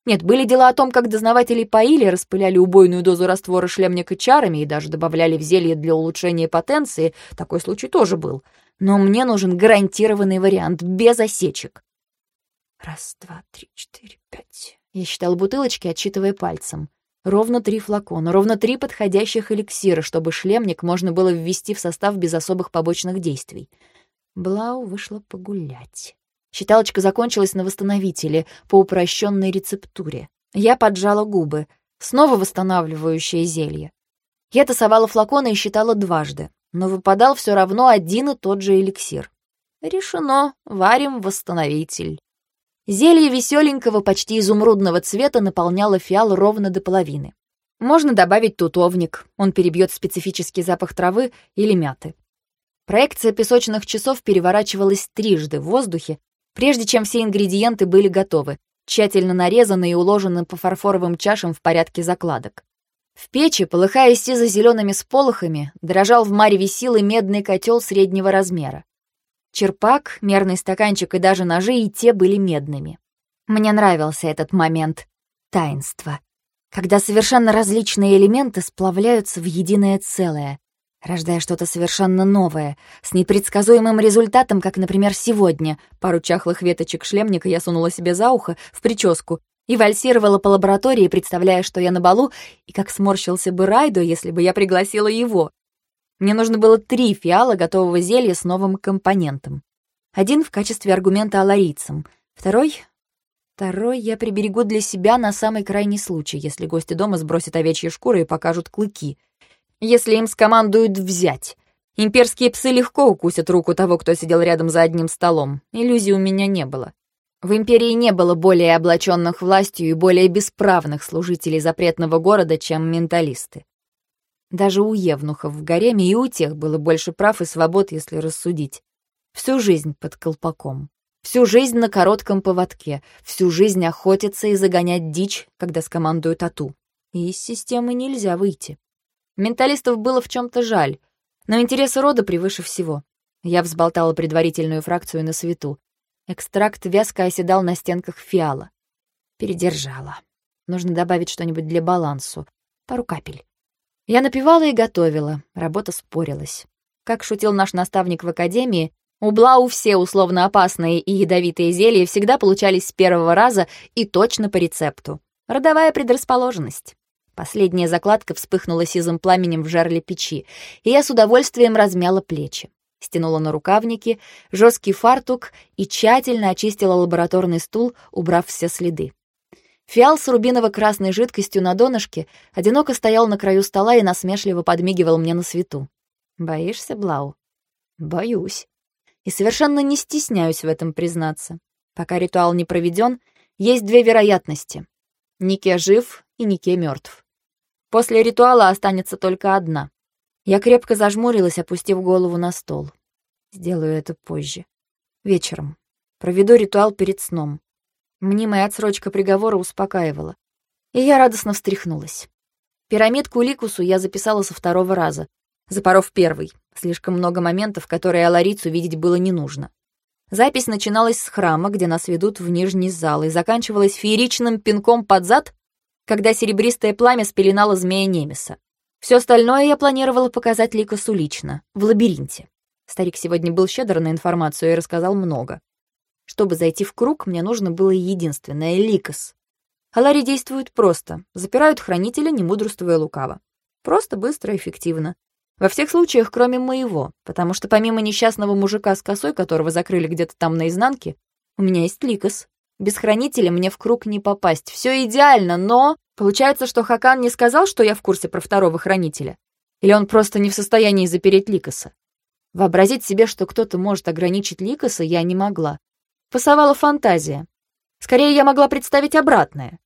Нет, были дела о том, как дознаватели поили, распыляли убойную дозу раствора шлемника чарами и даже добавляли в зелье для улучшения потенции. Такой случай тоже был. Но мне нужен гарантированный вариант, без осечек. Раз, два, три, четыре, пять. Я считал бутылочки, отсчитывая пальцем. Ровно три флакона, ровно три подходящих эликсира, чтобы шлемник можно было ввести в состав без особых побочных действий. Блау вышла погулять. Считалочка закончилась на восстановителе по упрощенной рецептуре. Я поджала губы. Снова восстанавливающее зелье. Я тасовала флаконы и считала дважды, но выпадал все равно один и тот же эликсир. Решено, варим восстановитель. Зелье веселенького, почти изумрудного цвета наполняло фиал ровно до половины. Можно добавить тутовник, он перебьет специфический запах травы или мяты. Проекция песочных часов переворачивалась трижды в воздухе, прежде чем все ингредиенты были готовы, тщательно нарезаны и уложены по фарфоровым чашам в порядке закладок. В печи, полыхая сизо-зелеными сполохами, дрожал в мареве силы медный котел среднего размера. Черпак, мерный стаканчик и даже ножи и те были медными. Мне нравился этот момент таинства, когда совершенно различные элементы сплавляются в единое целое, рождая что-то совершенно новое, с непредсказуемым результатом, как, например, сегодня. Пару чахлых веточек шлемника я сунула себе за ухо, в прическу, и вальсировала по лаборатории, представляя, что я на балу, и как сморщился бы Райдо, если бы я пригласила его. Мне нужно было три фиала готового зелья с новым компонентом. Один в качестве аргумента аларийцам, второй... Второй я приберегу для себя на самый крайний случай, если гости дома сбросят овечьи шкуры и покажут клыки. Если им скомандуют «взять». Имперские псы легко укусят руку того, кто сидел рядом за одним столом. Иллюзий у меня не было. В империи не было более облаченных властью и более бесправных служителей запретного города, чем менталисты. Даже у евнухов в гареме и у тех было больше прав и свобод, если рассудить. Всю жизнь под колпаком. Всю жизнь на коротком поводке. Всю жизнь охотиться и загонять дичь, когда скомандуют ату. И из системы нельзя выйти. Менталистов было в чем-то жаль, но интересы рода превыше всего. Я взболтала предварительную фракцию на свету. Экстракт вязко оседал на стенках фиала. Передержала. Нужно добавить что-нибудь для балансу. Пару капель. Я напевала и готовила, работа спорилась. Как шутил наш наставник в академии, у Блау все условно опасные и ядовитые зелья всегда получались с первого раза и точно по рецепту. Родовая предрасположенность. Последняя закладка вспыхнула сизым пламенем в жарле печи, и я с удовольствием размяла плечи. Стянула на рукавники, жесткий фартук и тщательно очистила лабораторный стул, убрав все следы. Фиал с рубиново-красной жидкостью на донышке одиноко стоял на краю стола и насмешливо подмигивал мне на свету. «Боишься, Блау?» «Боюсь. И совершенно не стесняюсь в этом признаться. Пока ритуал не проведен, есть две вероятности. Нике жив и Нике мертв. После ритуала останется только одна. Я крепко зажмурилась, опустив голову на стол. Сделаю это позже. Вечером. Проведу ритуал перед сном. Мнимая отсрочка приговора успокаивала. И я радостно встряхнулась. Пирамидку Ликусу я записала со второго раза, запоров первый. Слишком много моментов, которые Аларицу видеть было не нужно. Запись начиналась с храма, где нас ведут в нижний зал, и заканчивалась фееричным пинком под зад, когда серебристое пламя спеленало змея Немеса. Все остальное я планировала показать Ликусу лично, в лабиринте. Старик сегодня был щедр на информацию и рассказал много. Чтобы зайти в круг, мне нужно было единственное — ликос. Алари действуют просто, запирают хранителя, не мудрствуя лукаво. Просто, быстро, эффективно. Во всех случаях, кроме моего, потому что помимо несчастного мужика с косой, которого закрыли где-то там наизнанке, у меня есть ликос. Без хранителя мне в круг не попасть. Все идеально, но... Получается, что Хакан не сказал, что я в курсе про второго хранителя? Или он просто не в состоянии запереть Ликоса? Вообразить себе, что кто-то может ограничить Ликоса, я не могла. Пасовала фантазия. Скорее, я могла представить обратное.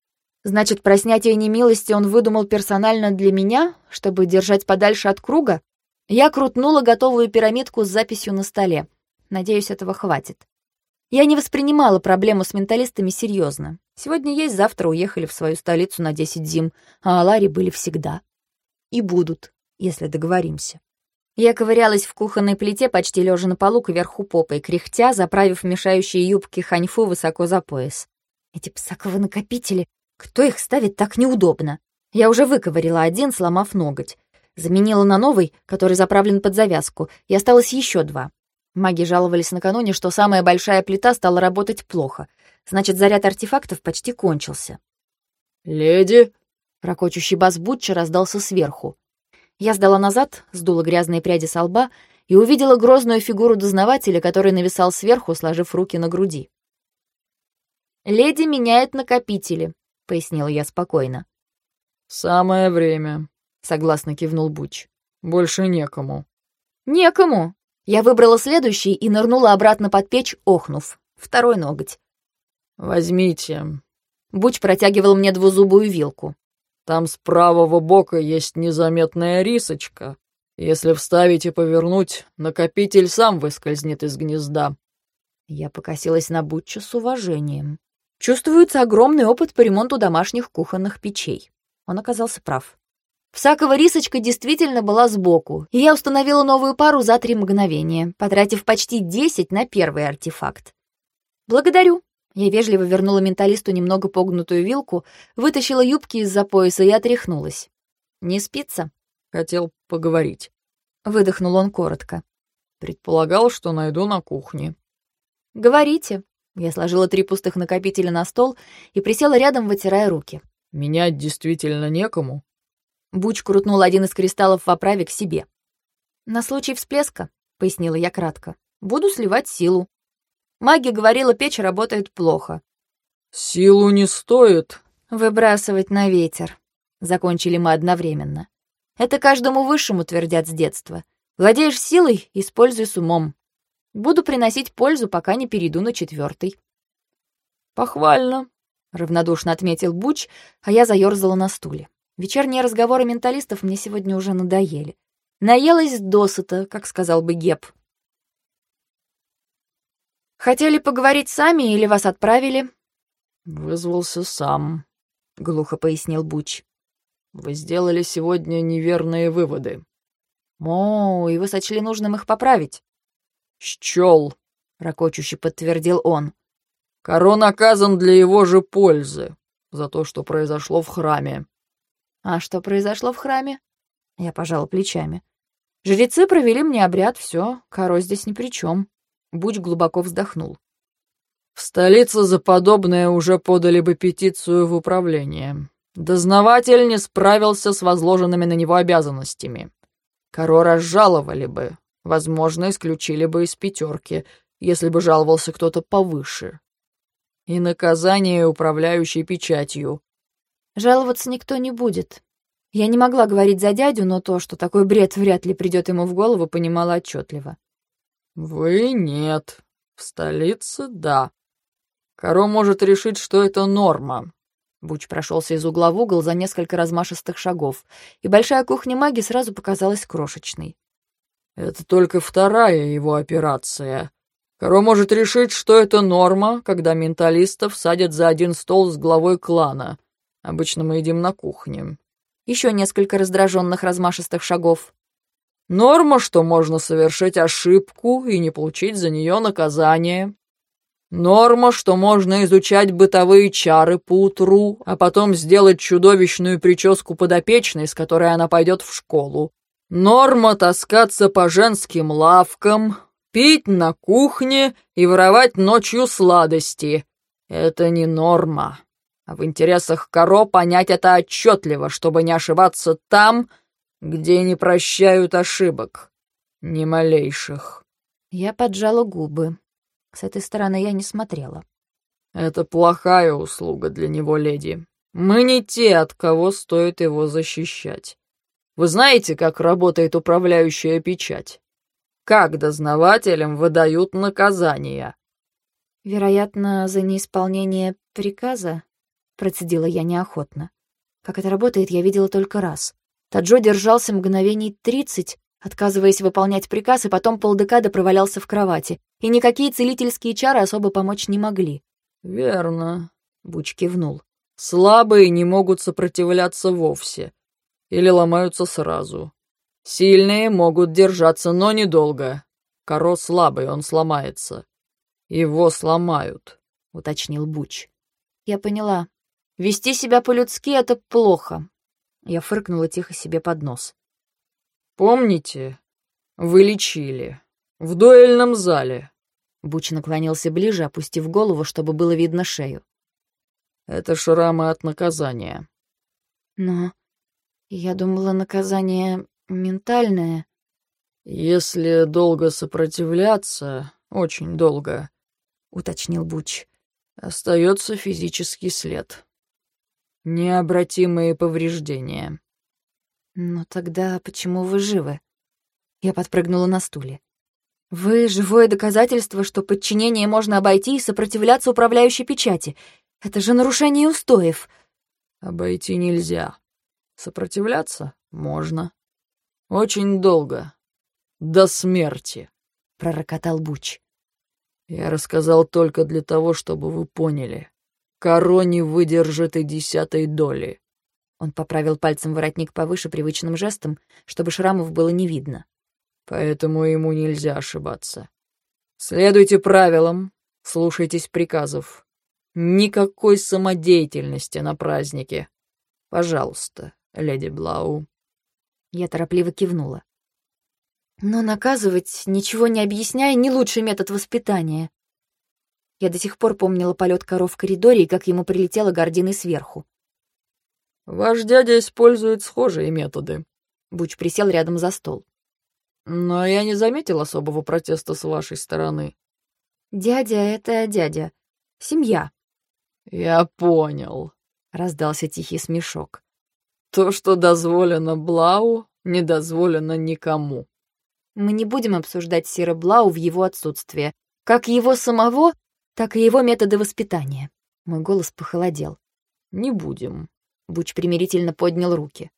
Значит, про снятие немилости он выдумал персонально для меня, чтобы держать подальше от круга? Я крутнула готовую пирамидку с записью на столе. Надеюсь, этого хватит. Я не воспринимала проблему с менталистами серьезно. Сегодня есть, завтра уехали в свою столицу на 10 зим, а Алари были всегда. И будут, если договоримся. Я ковырялась в кухонной плите, почти лежа на полу кверху попой, кряхтя, заправив мешающие юбки ханьфу высоко за пояс. Эти псаково-накопители, кто их ставит так неудобно? Я уже выковырила один, сломав ноготь. Заменила на новый, который заправлен под завязку, и осталось еще два. Маги жаловались накануне, что самая большая плита стала работать плохо. Значит, заряд артефактов почти кончился. «Леди!» Рокочущий бас Бутча раздался сверху. Я сдала назад, сдула грязные пряди со лба и увидела грозную фигуру дознавателя, который нависал сверху, сложив руки на груди. «Леди меняет накопители», — пояснила я спокойно. «Самое время», — согласно кивнул Буч. «Больше некому». «Некому!» Я выбрала следующий и нырнула обратно под печь, охнув. Второй ноготь. «Возьмите». Буч протягивал мне двузубую вилку. Там с правого бока есть незаметная рисочка. Если вставить и повернуть, накопитель сам выскользнет из гнезда». Я покосилась на Бутча с уважением. Чувствуется огромный опыт по ремонту домашних кухонных печей. Он оказался прав. Всакова рисочка действительно была сбоку, и я установила новую пару за три мгновения, потратив почти десять на первый артефакт. «Благодарю», я вежливо вернула менталисту немного погнутую вилку, вытащила юбки из-за пояса и отряхнулась. «Не спится?» «Хотел поговорить». Выдохнул он коротко. «Предполагал, что найду на кухне». «Говорите». Я сложила три пустых накопителя на стол и присела рядом, вытирая руки. «Менять действительно некому?» Буч крутнул один из кристаллов в оправе к себе. «На случай всплеска», — пояснила я кратко. «Буду сливать силу. Маги говорила, печь работает плохо». «Силу не стоит». «Выбрасывать на ветер», — закончили мы одновременно. «Это каждому высшему твердят с детства. Владеешь силой — используй с умом. Буду приносить пользу, пока не перейду на четвертый. «Похвально», — равнодушно отметил Буч, а я заёрзала на стуле. Вечерние разговоры менталистов мне сегодня уже надоели. Наелась досыта, как сказал бы Геб. «Хотели поговорить сами или вас отправили?» «Вызвался сам», — глухо пояснил Буч. «Вы сделали сегодня неверные выводы». «О, и вы сочли нужным их поправить?» «Счел», — ракочуще подтвердил он. Каро наказан для его же пользы, за то, что произошло в храме. А что произошло в храме? Я пожала плечами. Жрецы провели мне обряд, все, Каро здесь ни при чем. Буч глубоко вздохнул. В столице за подобное уже подали бы петицию в управление. Дознаватель не справился с возложенными на него обязанностями. Каро разжаловали бы, возможно, исключили бы из пятерки, если бы жаловался кто-то повыше и наказание управляющей печатью. Жаловаться никто не будет. Я не могла говорить за дядю, но то, что такой бред вряд ли придет ему в голову, понимала отчетливо. Вы нет. В столице — да. Каро может решить, что это норма. Буч прошелся из угла в угол за несколько размашистых шагов, и большая кухня маги сразу показалась крошечной. Это только вторая его операция. Каро может решить, что это норма, когда менталистов садят за один стол с главой клана. Обычно мы едим на кухне. Еще несколько раздраженных размашистых шагов. Норма, что можно совершить ошибку и не получить за нее наказание. Норма, что можно изучать бытовые чары по а потом сделать чудовищную прическу подопечной, с которой она пойдет в школу. Норма таскаться по женским лавкам, Пить на кухне и воровать ночью сладости — это не норма. А в интересах Каро понять это отчетливо, чтобы не ошибаться там, где не прощают ошибок. Ни малейших. Я поджала губы. С этой стороны я не смотрела. Это плохая услуга для него, леди. Мы не те, от кого стоит его защищать. Вы знаете, как работает управляющая печать? Как дознавателям выдают наказания?» «Вероятно, за неисполнение приказа?» — процедила я неохотно. Как это работает, я видела только раз. Таджо держался мгновений тридцать, отказываясь выполнять приказ, и потом полдекада провалялся в кровати, и никакие целительские чары особо помочь не могли. «Верно», — Буч кивнул. «Слабые не могут сопротивляться вовсе. Или ломаются сразу. Сильные могут держаться, но недолго. Коро слабый, он сломается. Его сломают, — уточнил Буч. Я поняла. Вести себя по-людски — это плохо. Я фыркнула тихо себе под нос. Помните, вы лечили. В дуэльном зале. Буч наклонился ближе, опустив голову, чтобы было видно шею. Это шрамы от наказания. Но я думала, наказание Ментальное. Если долго сопротивляться, очень долго, уточнил Буч, остается физический след. Необратимые повреждения. Но тогда почему вы живы? Я подпрыгнула на стуле. Вы — живое доказательство, что подчинение можно обойти и сопротивляться управляющей печати. Это же нарушение устоев. Обойти нельзя. Сопротивляться можно. Очень долго. До смерти», — пророкотал Буч. «Я рассказал только для того, чтобы вы поняли. Коро не выдержит и десятой доли». Он поправил пальцем воротник повыше привычным жестом, чтобы шрамов было не видно. «Поэтому ему нельзя ошибаться. Следуйте правилам, слушайтесь приказов. Никакой самодеятельности на празднике. Пожалуйста, леди Блау». Я торопливо кивнула. Но наказывать, ничего не объясняя, не лучший метод воспитания. Я до сих пор помнила полет коров в коридоре и как ему прилетела гординой сверху. «Ваш дядя использует схожие методы». Буч присел рядом за стол. Но я не заметил особого протеста с вашей стороны. Дядя — это дядя. Семья. Я понял, — раздался тихий смешок. То, что дозволено Блау, не дозволено никому. Мы не будем обсуждать Сира Блау в его отсутствие. Как его самого, так и его методы воспитания. Мой голос похолодел. Не будем. Буч примирительно поднял руки.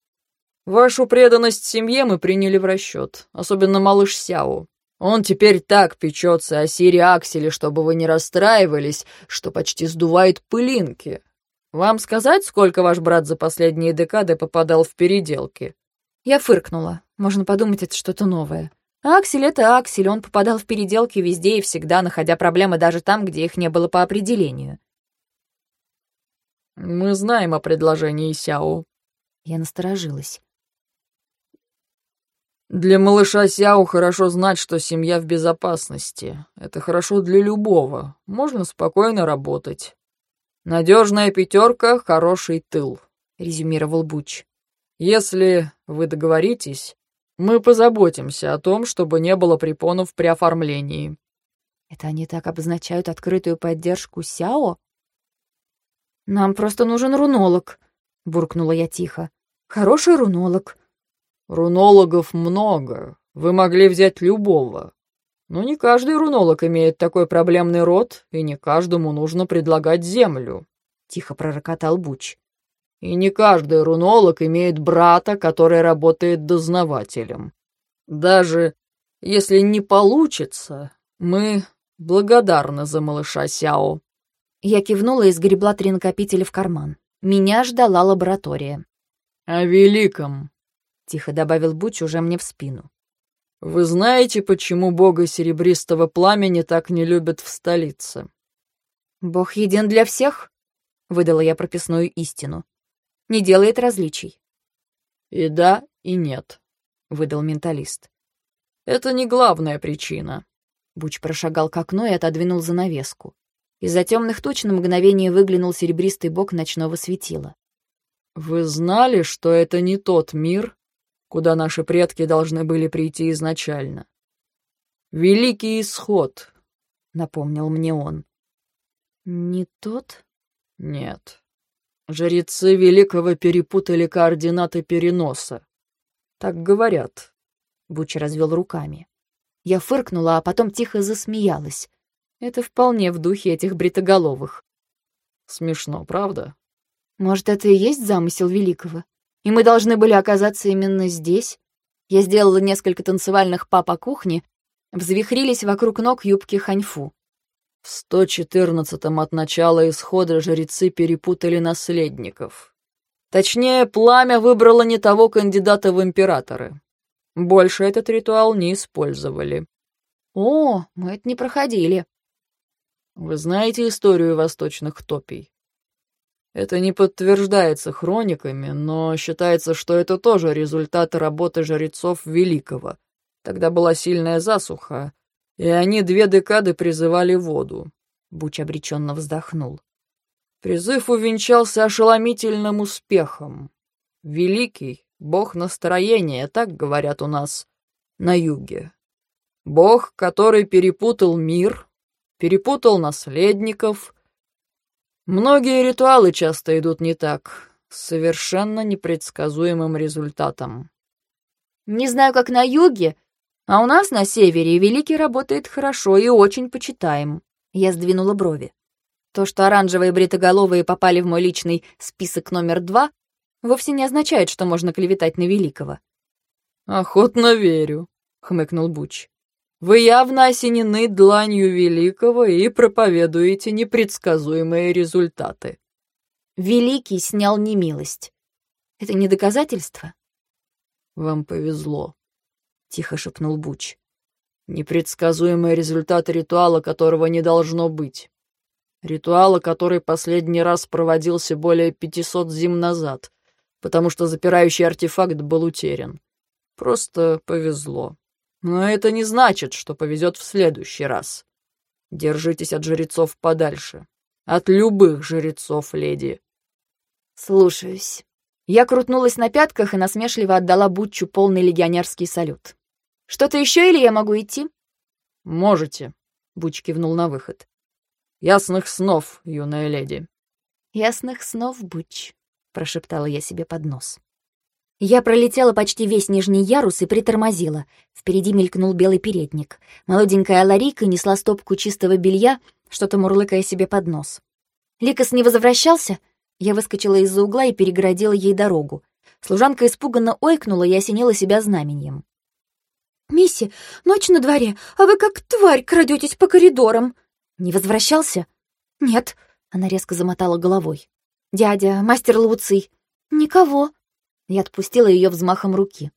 Вашу преданность семье мы приняли в расчет, особенно малыш Сяо. Он теперь так печется о Сире Акселе, чтобы вы не расстраивались, что почти сдувает пылинки. Вам сказать, сколько ваш брат за последние декады попадал в переделки?» Я фыркнула. Можно подумать, это что-то новое. Аксель — это Аксель, он попадал в переделки везде и всегда, находя проблемы даже там, где их не было по определению. «Мы знаем о предложении Сяо». Я насторожилась. Для малыша Сяо хорошо знать, что семья в безопасности. Это хорошо для любого. Можно спокойно работать. Надежная пятерка, хороший тыл, резюмировал Буч. Если вы договоритесь, мы позаботимся о том, чтобы не было препонов при оформлении. Это они так обозначают открытую поддержку Сяо? Нам просто нужен рунолог, буркнула я тихо. Хороший рунолог. Рунологов много. Вы могли взять любого. Но не каждый рунолог имеет такой проблемный род, и не каждому нужно предлагать землю», — тихо пророкотал Буч. «И не каждый рунолог имеет брата, который работает дознавателем. Даже если не получится, мы благодарны за малыша Сяо». Я кивнула и сгребла три накопителя в карман. Меня ждала лаборатория. «О великом», — тихо добавил Буч уже мне в спину. «Вы знаете, почему бога серебристого пламени так не любят в столице?» «Бог един для всех?» — выдала я прописную истину. «Не делает различий». «И да, и нет», — выдал менталист. «Это не главная причина». Буч прошагал к окну и отодвинул занавеску. Из-за темных туч на мгновение выглянул серебристый бок ночного светила. «Вы знали, что это не тот мир, куда наши предки должны были прийти изначально. Великий исход, напомнил мне он. Не тот? Нет. Жрецы Великого перепутали координаты переноса. Так говорят. Буч развел руками. Я фыркнула, а потом тихо засмеялась. Это вполне в духе этих бритоголовых. Смешно, правда? Может, это и есть замысел Великого? И мы должны были оказаться именно здесь. Я сделала несколько танцевальных па по кухне, взвихрились вокруг ног юбки ханьфу. В 114-м от начала исхода жрецы перепутали наследников. Точнее, пламя выбрало не того кандидата в императоры. Больше этот ритуал не использовали. О, мы это не проходили. Вы знаете историю восточных топий? Это не подтверждается хрониками, но считается, что это тоже результат работы жрецов Великого. Тогда была сильная засуха, и они две декады призывали воду. Буч обреченно вздохнул. Призыв увенчался ошеломительным успехом. Великий — бог настроения, так говорят у нас на юге. Бог, который перепутал мир, перепутал наследников — Многие ритуалы часто идут не так, с совершенно непредсказуемым результатом. Не знаю, как на юге, а у нас на севере Великий работает хорошо и очень почитаем. Я сдвинула брови. То, что оранжевые бритоголовые попали в мой личный список номер два, вовсе не означает, что можно клеветать на Великого. «Охотно верю», — хмыкнул Буч. Вы явно осенены дланью великого и проповедуете непредсказуемые результаты. Великий снял немилость. Это не доказательство? Вам повезло, тихо шепнул Буч. Непредсказуемый результат ритуала, которого не должно быть. Ритуала, который последний раз проводился более 500 зим назад, потому что запирающий артефакт был утерян. Просто повезло. Но это не значит, что повезет в следующий раз. Держитесь от жрецов подальше. От любых жрецов, леди. Слушаюсь. Я крутнулась на пятках и насмешливо отдала Бутчу полный легионерский салют. Что-то еще или я могу идти?» «Можете», — Буч кивнул на выход. «Ясных снов, юная леди». «Ясных снов, Буч», — прошептала я себе под нос. Я пролетела почти весь нижний ярус и притормозила. Впереди мелькнул белый передник. Молоденькая Ларика несла стопку чистого белья, что-то мурлыкая себе под нос. «Ликас не возвращался?» Я выскочила из-за угла и перегородила ей дорогу. Служанка испуганно ойкнула и осенила себя знаменем. «Мисси, ночь на дворе, а вы как тварь крадетесь по коридорам!» «Не возвращался?» «Нет», — она резко замотала головой. «Дядя, мастер Луций». «Никого». Я отпустила ее взмахом руки.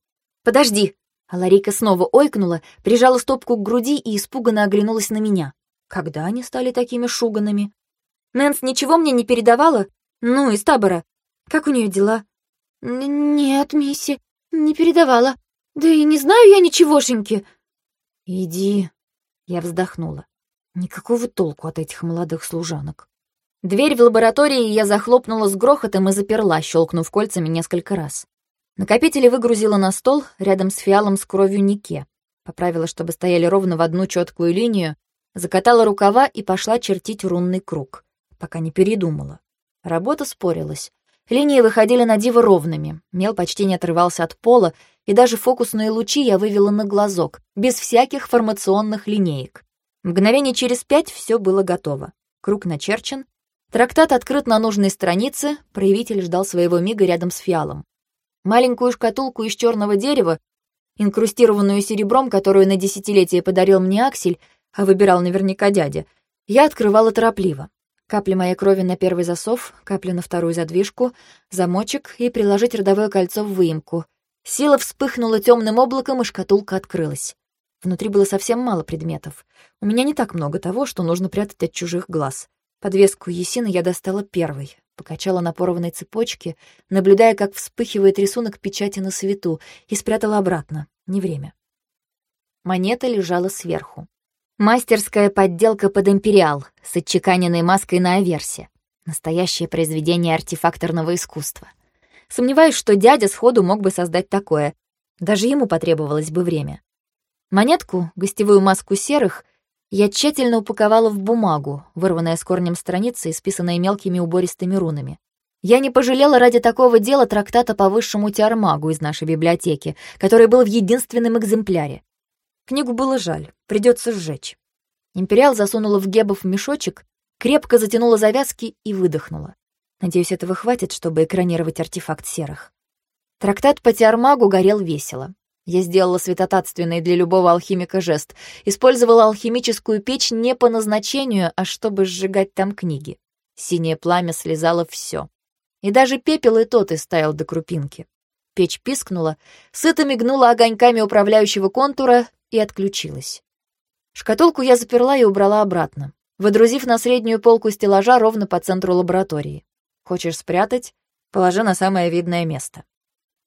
«Подожди!» А Ларика снова ойкнула, прижала стопку к груди и испуганно оглянулась на меня. Когда они стали такими шуганными? Нэнс ничего мне не передавала? Ну, из табора. Как у нее дела? «Нет, мисси, не передавала. Да и не знаю я ничегошеньки». «Иди», — я вздохнула. Никакого толку от этих молодых служанок. Дверь в лаборатории я захлопнула с грохотом и заперла, щелкнув кольцами несколько раз. Накопители выгрузила на стол рядом с фиалом с кровью Нике. Поправила, чтобы стояли ровно в одну четкую линию, закатала рукава и пошла чертить рунный круг, пока не передумала. Работа спорилась. Линии выходили на диво ровными, мел почти не отрывался от пола, и даже фокусные лучи я вывела на глазок, без всяких формационных линеек. Мгновение через пять все было готово. Круг начерчен, Трактат открыт на нужной странице, проявитель ждал своего мига рядом с фиалом. Маленькую шкатулку из черного дерева, инкрустированную серебром, которую на десятилетие подарил мне Аксель, а выбирал наверняка дядя, я открывала торопливо. Капли моей крови на первый засов, капли на вторую задвижку, замочек и приложить родовое кольцо в выемку. Сила вспыхнула темным облаком, и шкатулка открылась. Внутри было совсем мало предметов. У меня не так много того, что нужно прятать от чужих глаз. Подвеску Есины я достала первой, покачала на порванной цепочке, наблюдая, как вспыхивает рисунок печати на свету, и спрятала обратно. Не время. Монета лежала сверху. Мастерская подделка под империал с отчеканенной маской на аверсе. Настоящее произведение артефакторного искусства. Сомневаюсь, что дядя сходу мог бы создать такое. Даже ему потребовалось бы время. Монетку, гостевую маску серых — я тщательно упаковала в бумагу, вырванная с корнем страницы, исписанная мелкими убористыми рунами. Я не пожалела ради такого дела трактата по высшему теормагу из нашей библиотеки, который был в единственном экземпляре. Книгу было жаль, придется сжечь. Империал засунула в гебов мешочек, крепко затянула завязки и выдохнула. Надеюсь, этого хватит, чтобы экранировать артефакт серых. Трактат по теормагу горел весело. Я сделала светотатственный для любого алхимика жест. Использовала алхимическую печь не по назначению, а чтобы сжигать там книги. Синее пламя слезало все. И даже пепел и тот истаял до крупинки. Печь пискнула, сыто мигнула огоньками управляющего контура и отключилась. Шкатулку я заперла и убрала обратно, выдрузив на среднюю полку стеллажа ровно по центру лаборатории. Хочешь спрятать? Положи на самое видное место.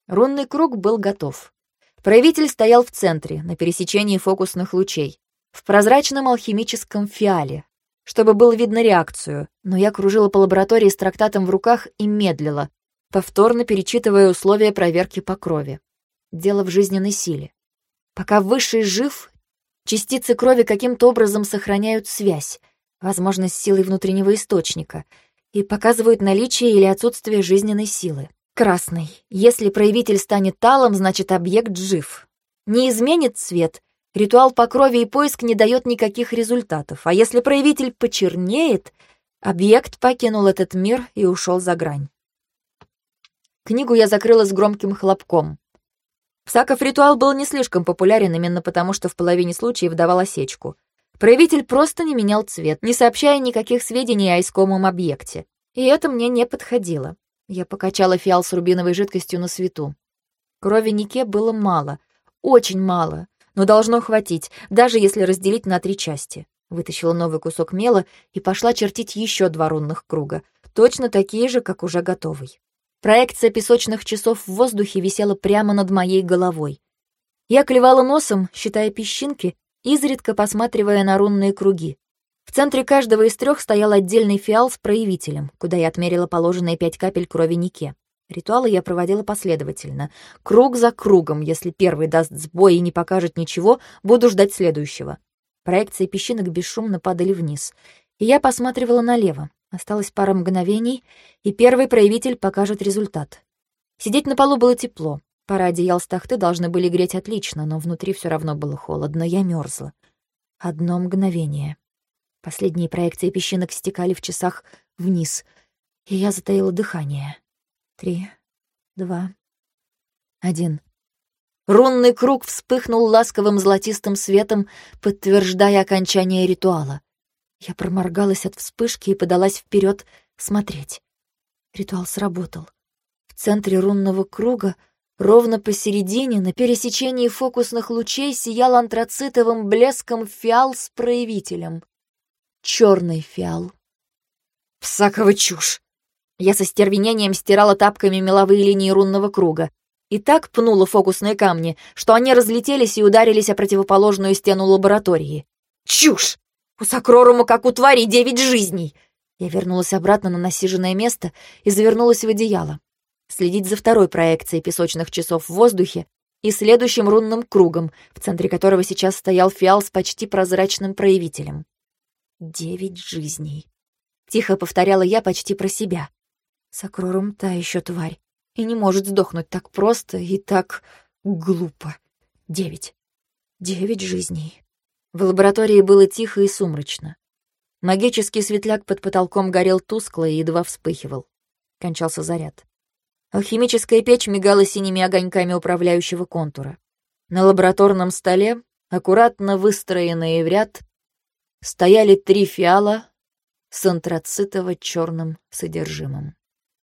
Рунный круг был готов. Проявитель стоял в центре, на пересечении фокусных лучей, в прозрачном алхимическом фиале, чтобы было видно реакцию, но я кружила по лаборатории с трактатом в руках и медлила, повторно перечитывая условия проверки по крови. Дело в жизненной силе. Пока Высший жив, частицы крови каким-то образом сохраняют связь, возможно, с силой внутреннего источника, и показывают наличие или отсутствие жизненной силы. Красный. Если проявитель станет талом, значит объект жив. Не изменит цвет. Ритуал по крови и поиск не дает никаких результатов. А если проявитель почернеет, объект покинул этот мир и ушел за грань. Книгу я закрыла с громким хлопком. Псаков ритуал был не слишком популярен именно потому, что в половине случаев давал осечку. Проявитель просто не менял цвет, не сообщая никаких сведений о искомом объекте. И это мне не подходило. Я покачала фиал с рубиновой жидкостью на свету. Крови Нике было мало, очень мало, но должно хватить, даже если разделить на три части. Вытащила новый кусок мела и пошла чертить еще два рунных круга, точно такие же, как уже готовый. Проекция песочных часов в воздухе висела прямо над моей головой. Я клевала носом, считая песчинки, изредка посматривая на рунные круги. В центре каждого из трех стоял отдельный фиал с проявителем, куда я отмерила положенные пять капель крови Нике. Ритуалы я проводила последовательно, круг за кругом. Если первый даст сбой и не покажет ничего, буду ждать следующего. Проекции песчинок бесшумно падали вниз, и я посматривала налево. Осталось пара мгновений, и первый проявитель покажет результат. Сидеть на полу было тепло. Пара одеял с тахты должны были греть отлично, но внутри все равно было холодно, я мерзла. Одно мгновение. Последние проекции песчинок стекали в часах вниз, и я затаила дыхание. Три, два, один. Рунный круг вспыхнул ласковым золотистым светом, подтверждая окончание ритуала. Я проморгалась от вспышки и подалась вперед смотреть. Ритуал сработал. В центре рунного круга, ровно посередине, на пересечении фокусных лучей, сиял антрацитовым блеском фиал с проявителем. Черный фиал. Псакова чушь! Я со стервенением стирала тапками меловые линии рунного круга и так пнула фокусные камни, что они разлетелись и ударились о противоположную стену лаборатории. «Чушь! У Сакрорума, как у твари, девять жизней!» Я вернулась обратно на насиженное место и завернулась в одеяло. Следить за второй проекцией песочных часов в воздухе и следующим рунным кругом, в центре которого сейчас стоял фиал с почти прозрачным проявителем. «Девять жизней!» Тихо повторяла я почти про себя. Сакрорум та еще тварь и не может сдохнуть так просто и так глупо. Девять. Девять жизней. В лаборатории было тихо и сумрачно. Магический светляк под потолком горел тускло и едва вспыхивал. Кончался заряд. Алхимическая печь мигала синими огоньками управляющего контура. На лабораторном столе, аккуратно выстроенные в ряд, стояли три фиала с антрацитово-черным содержимым.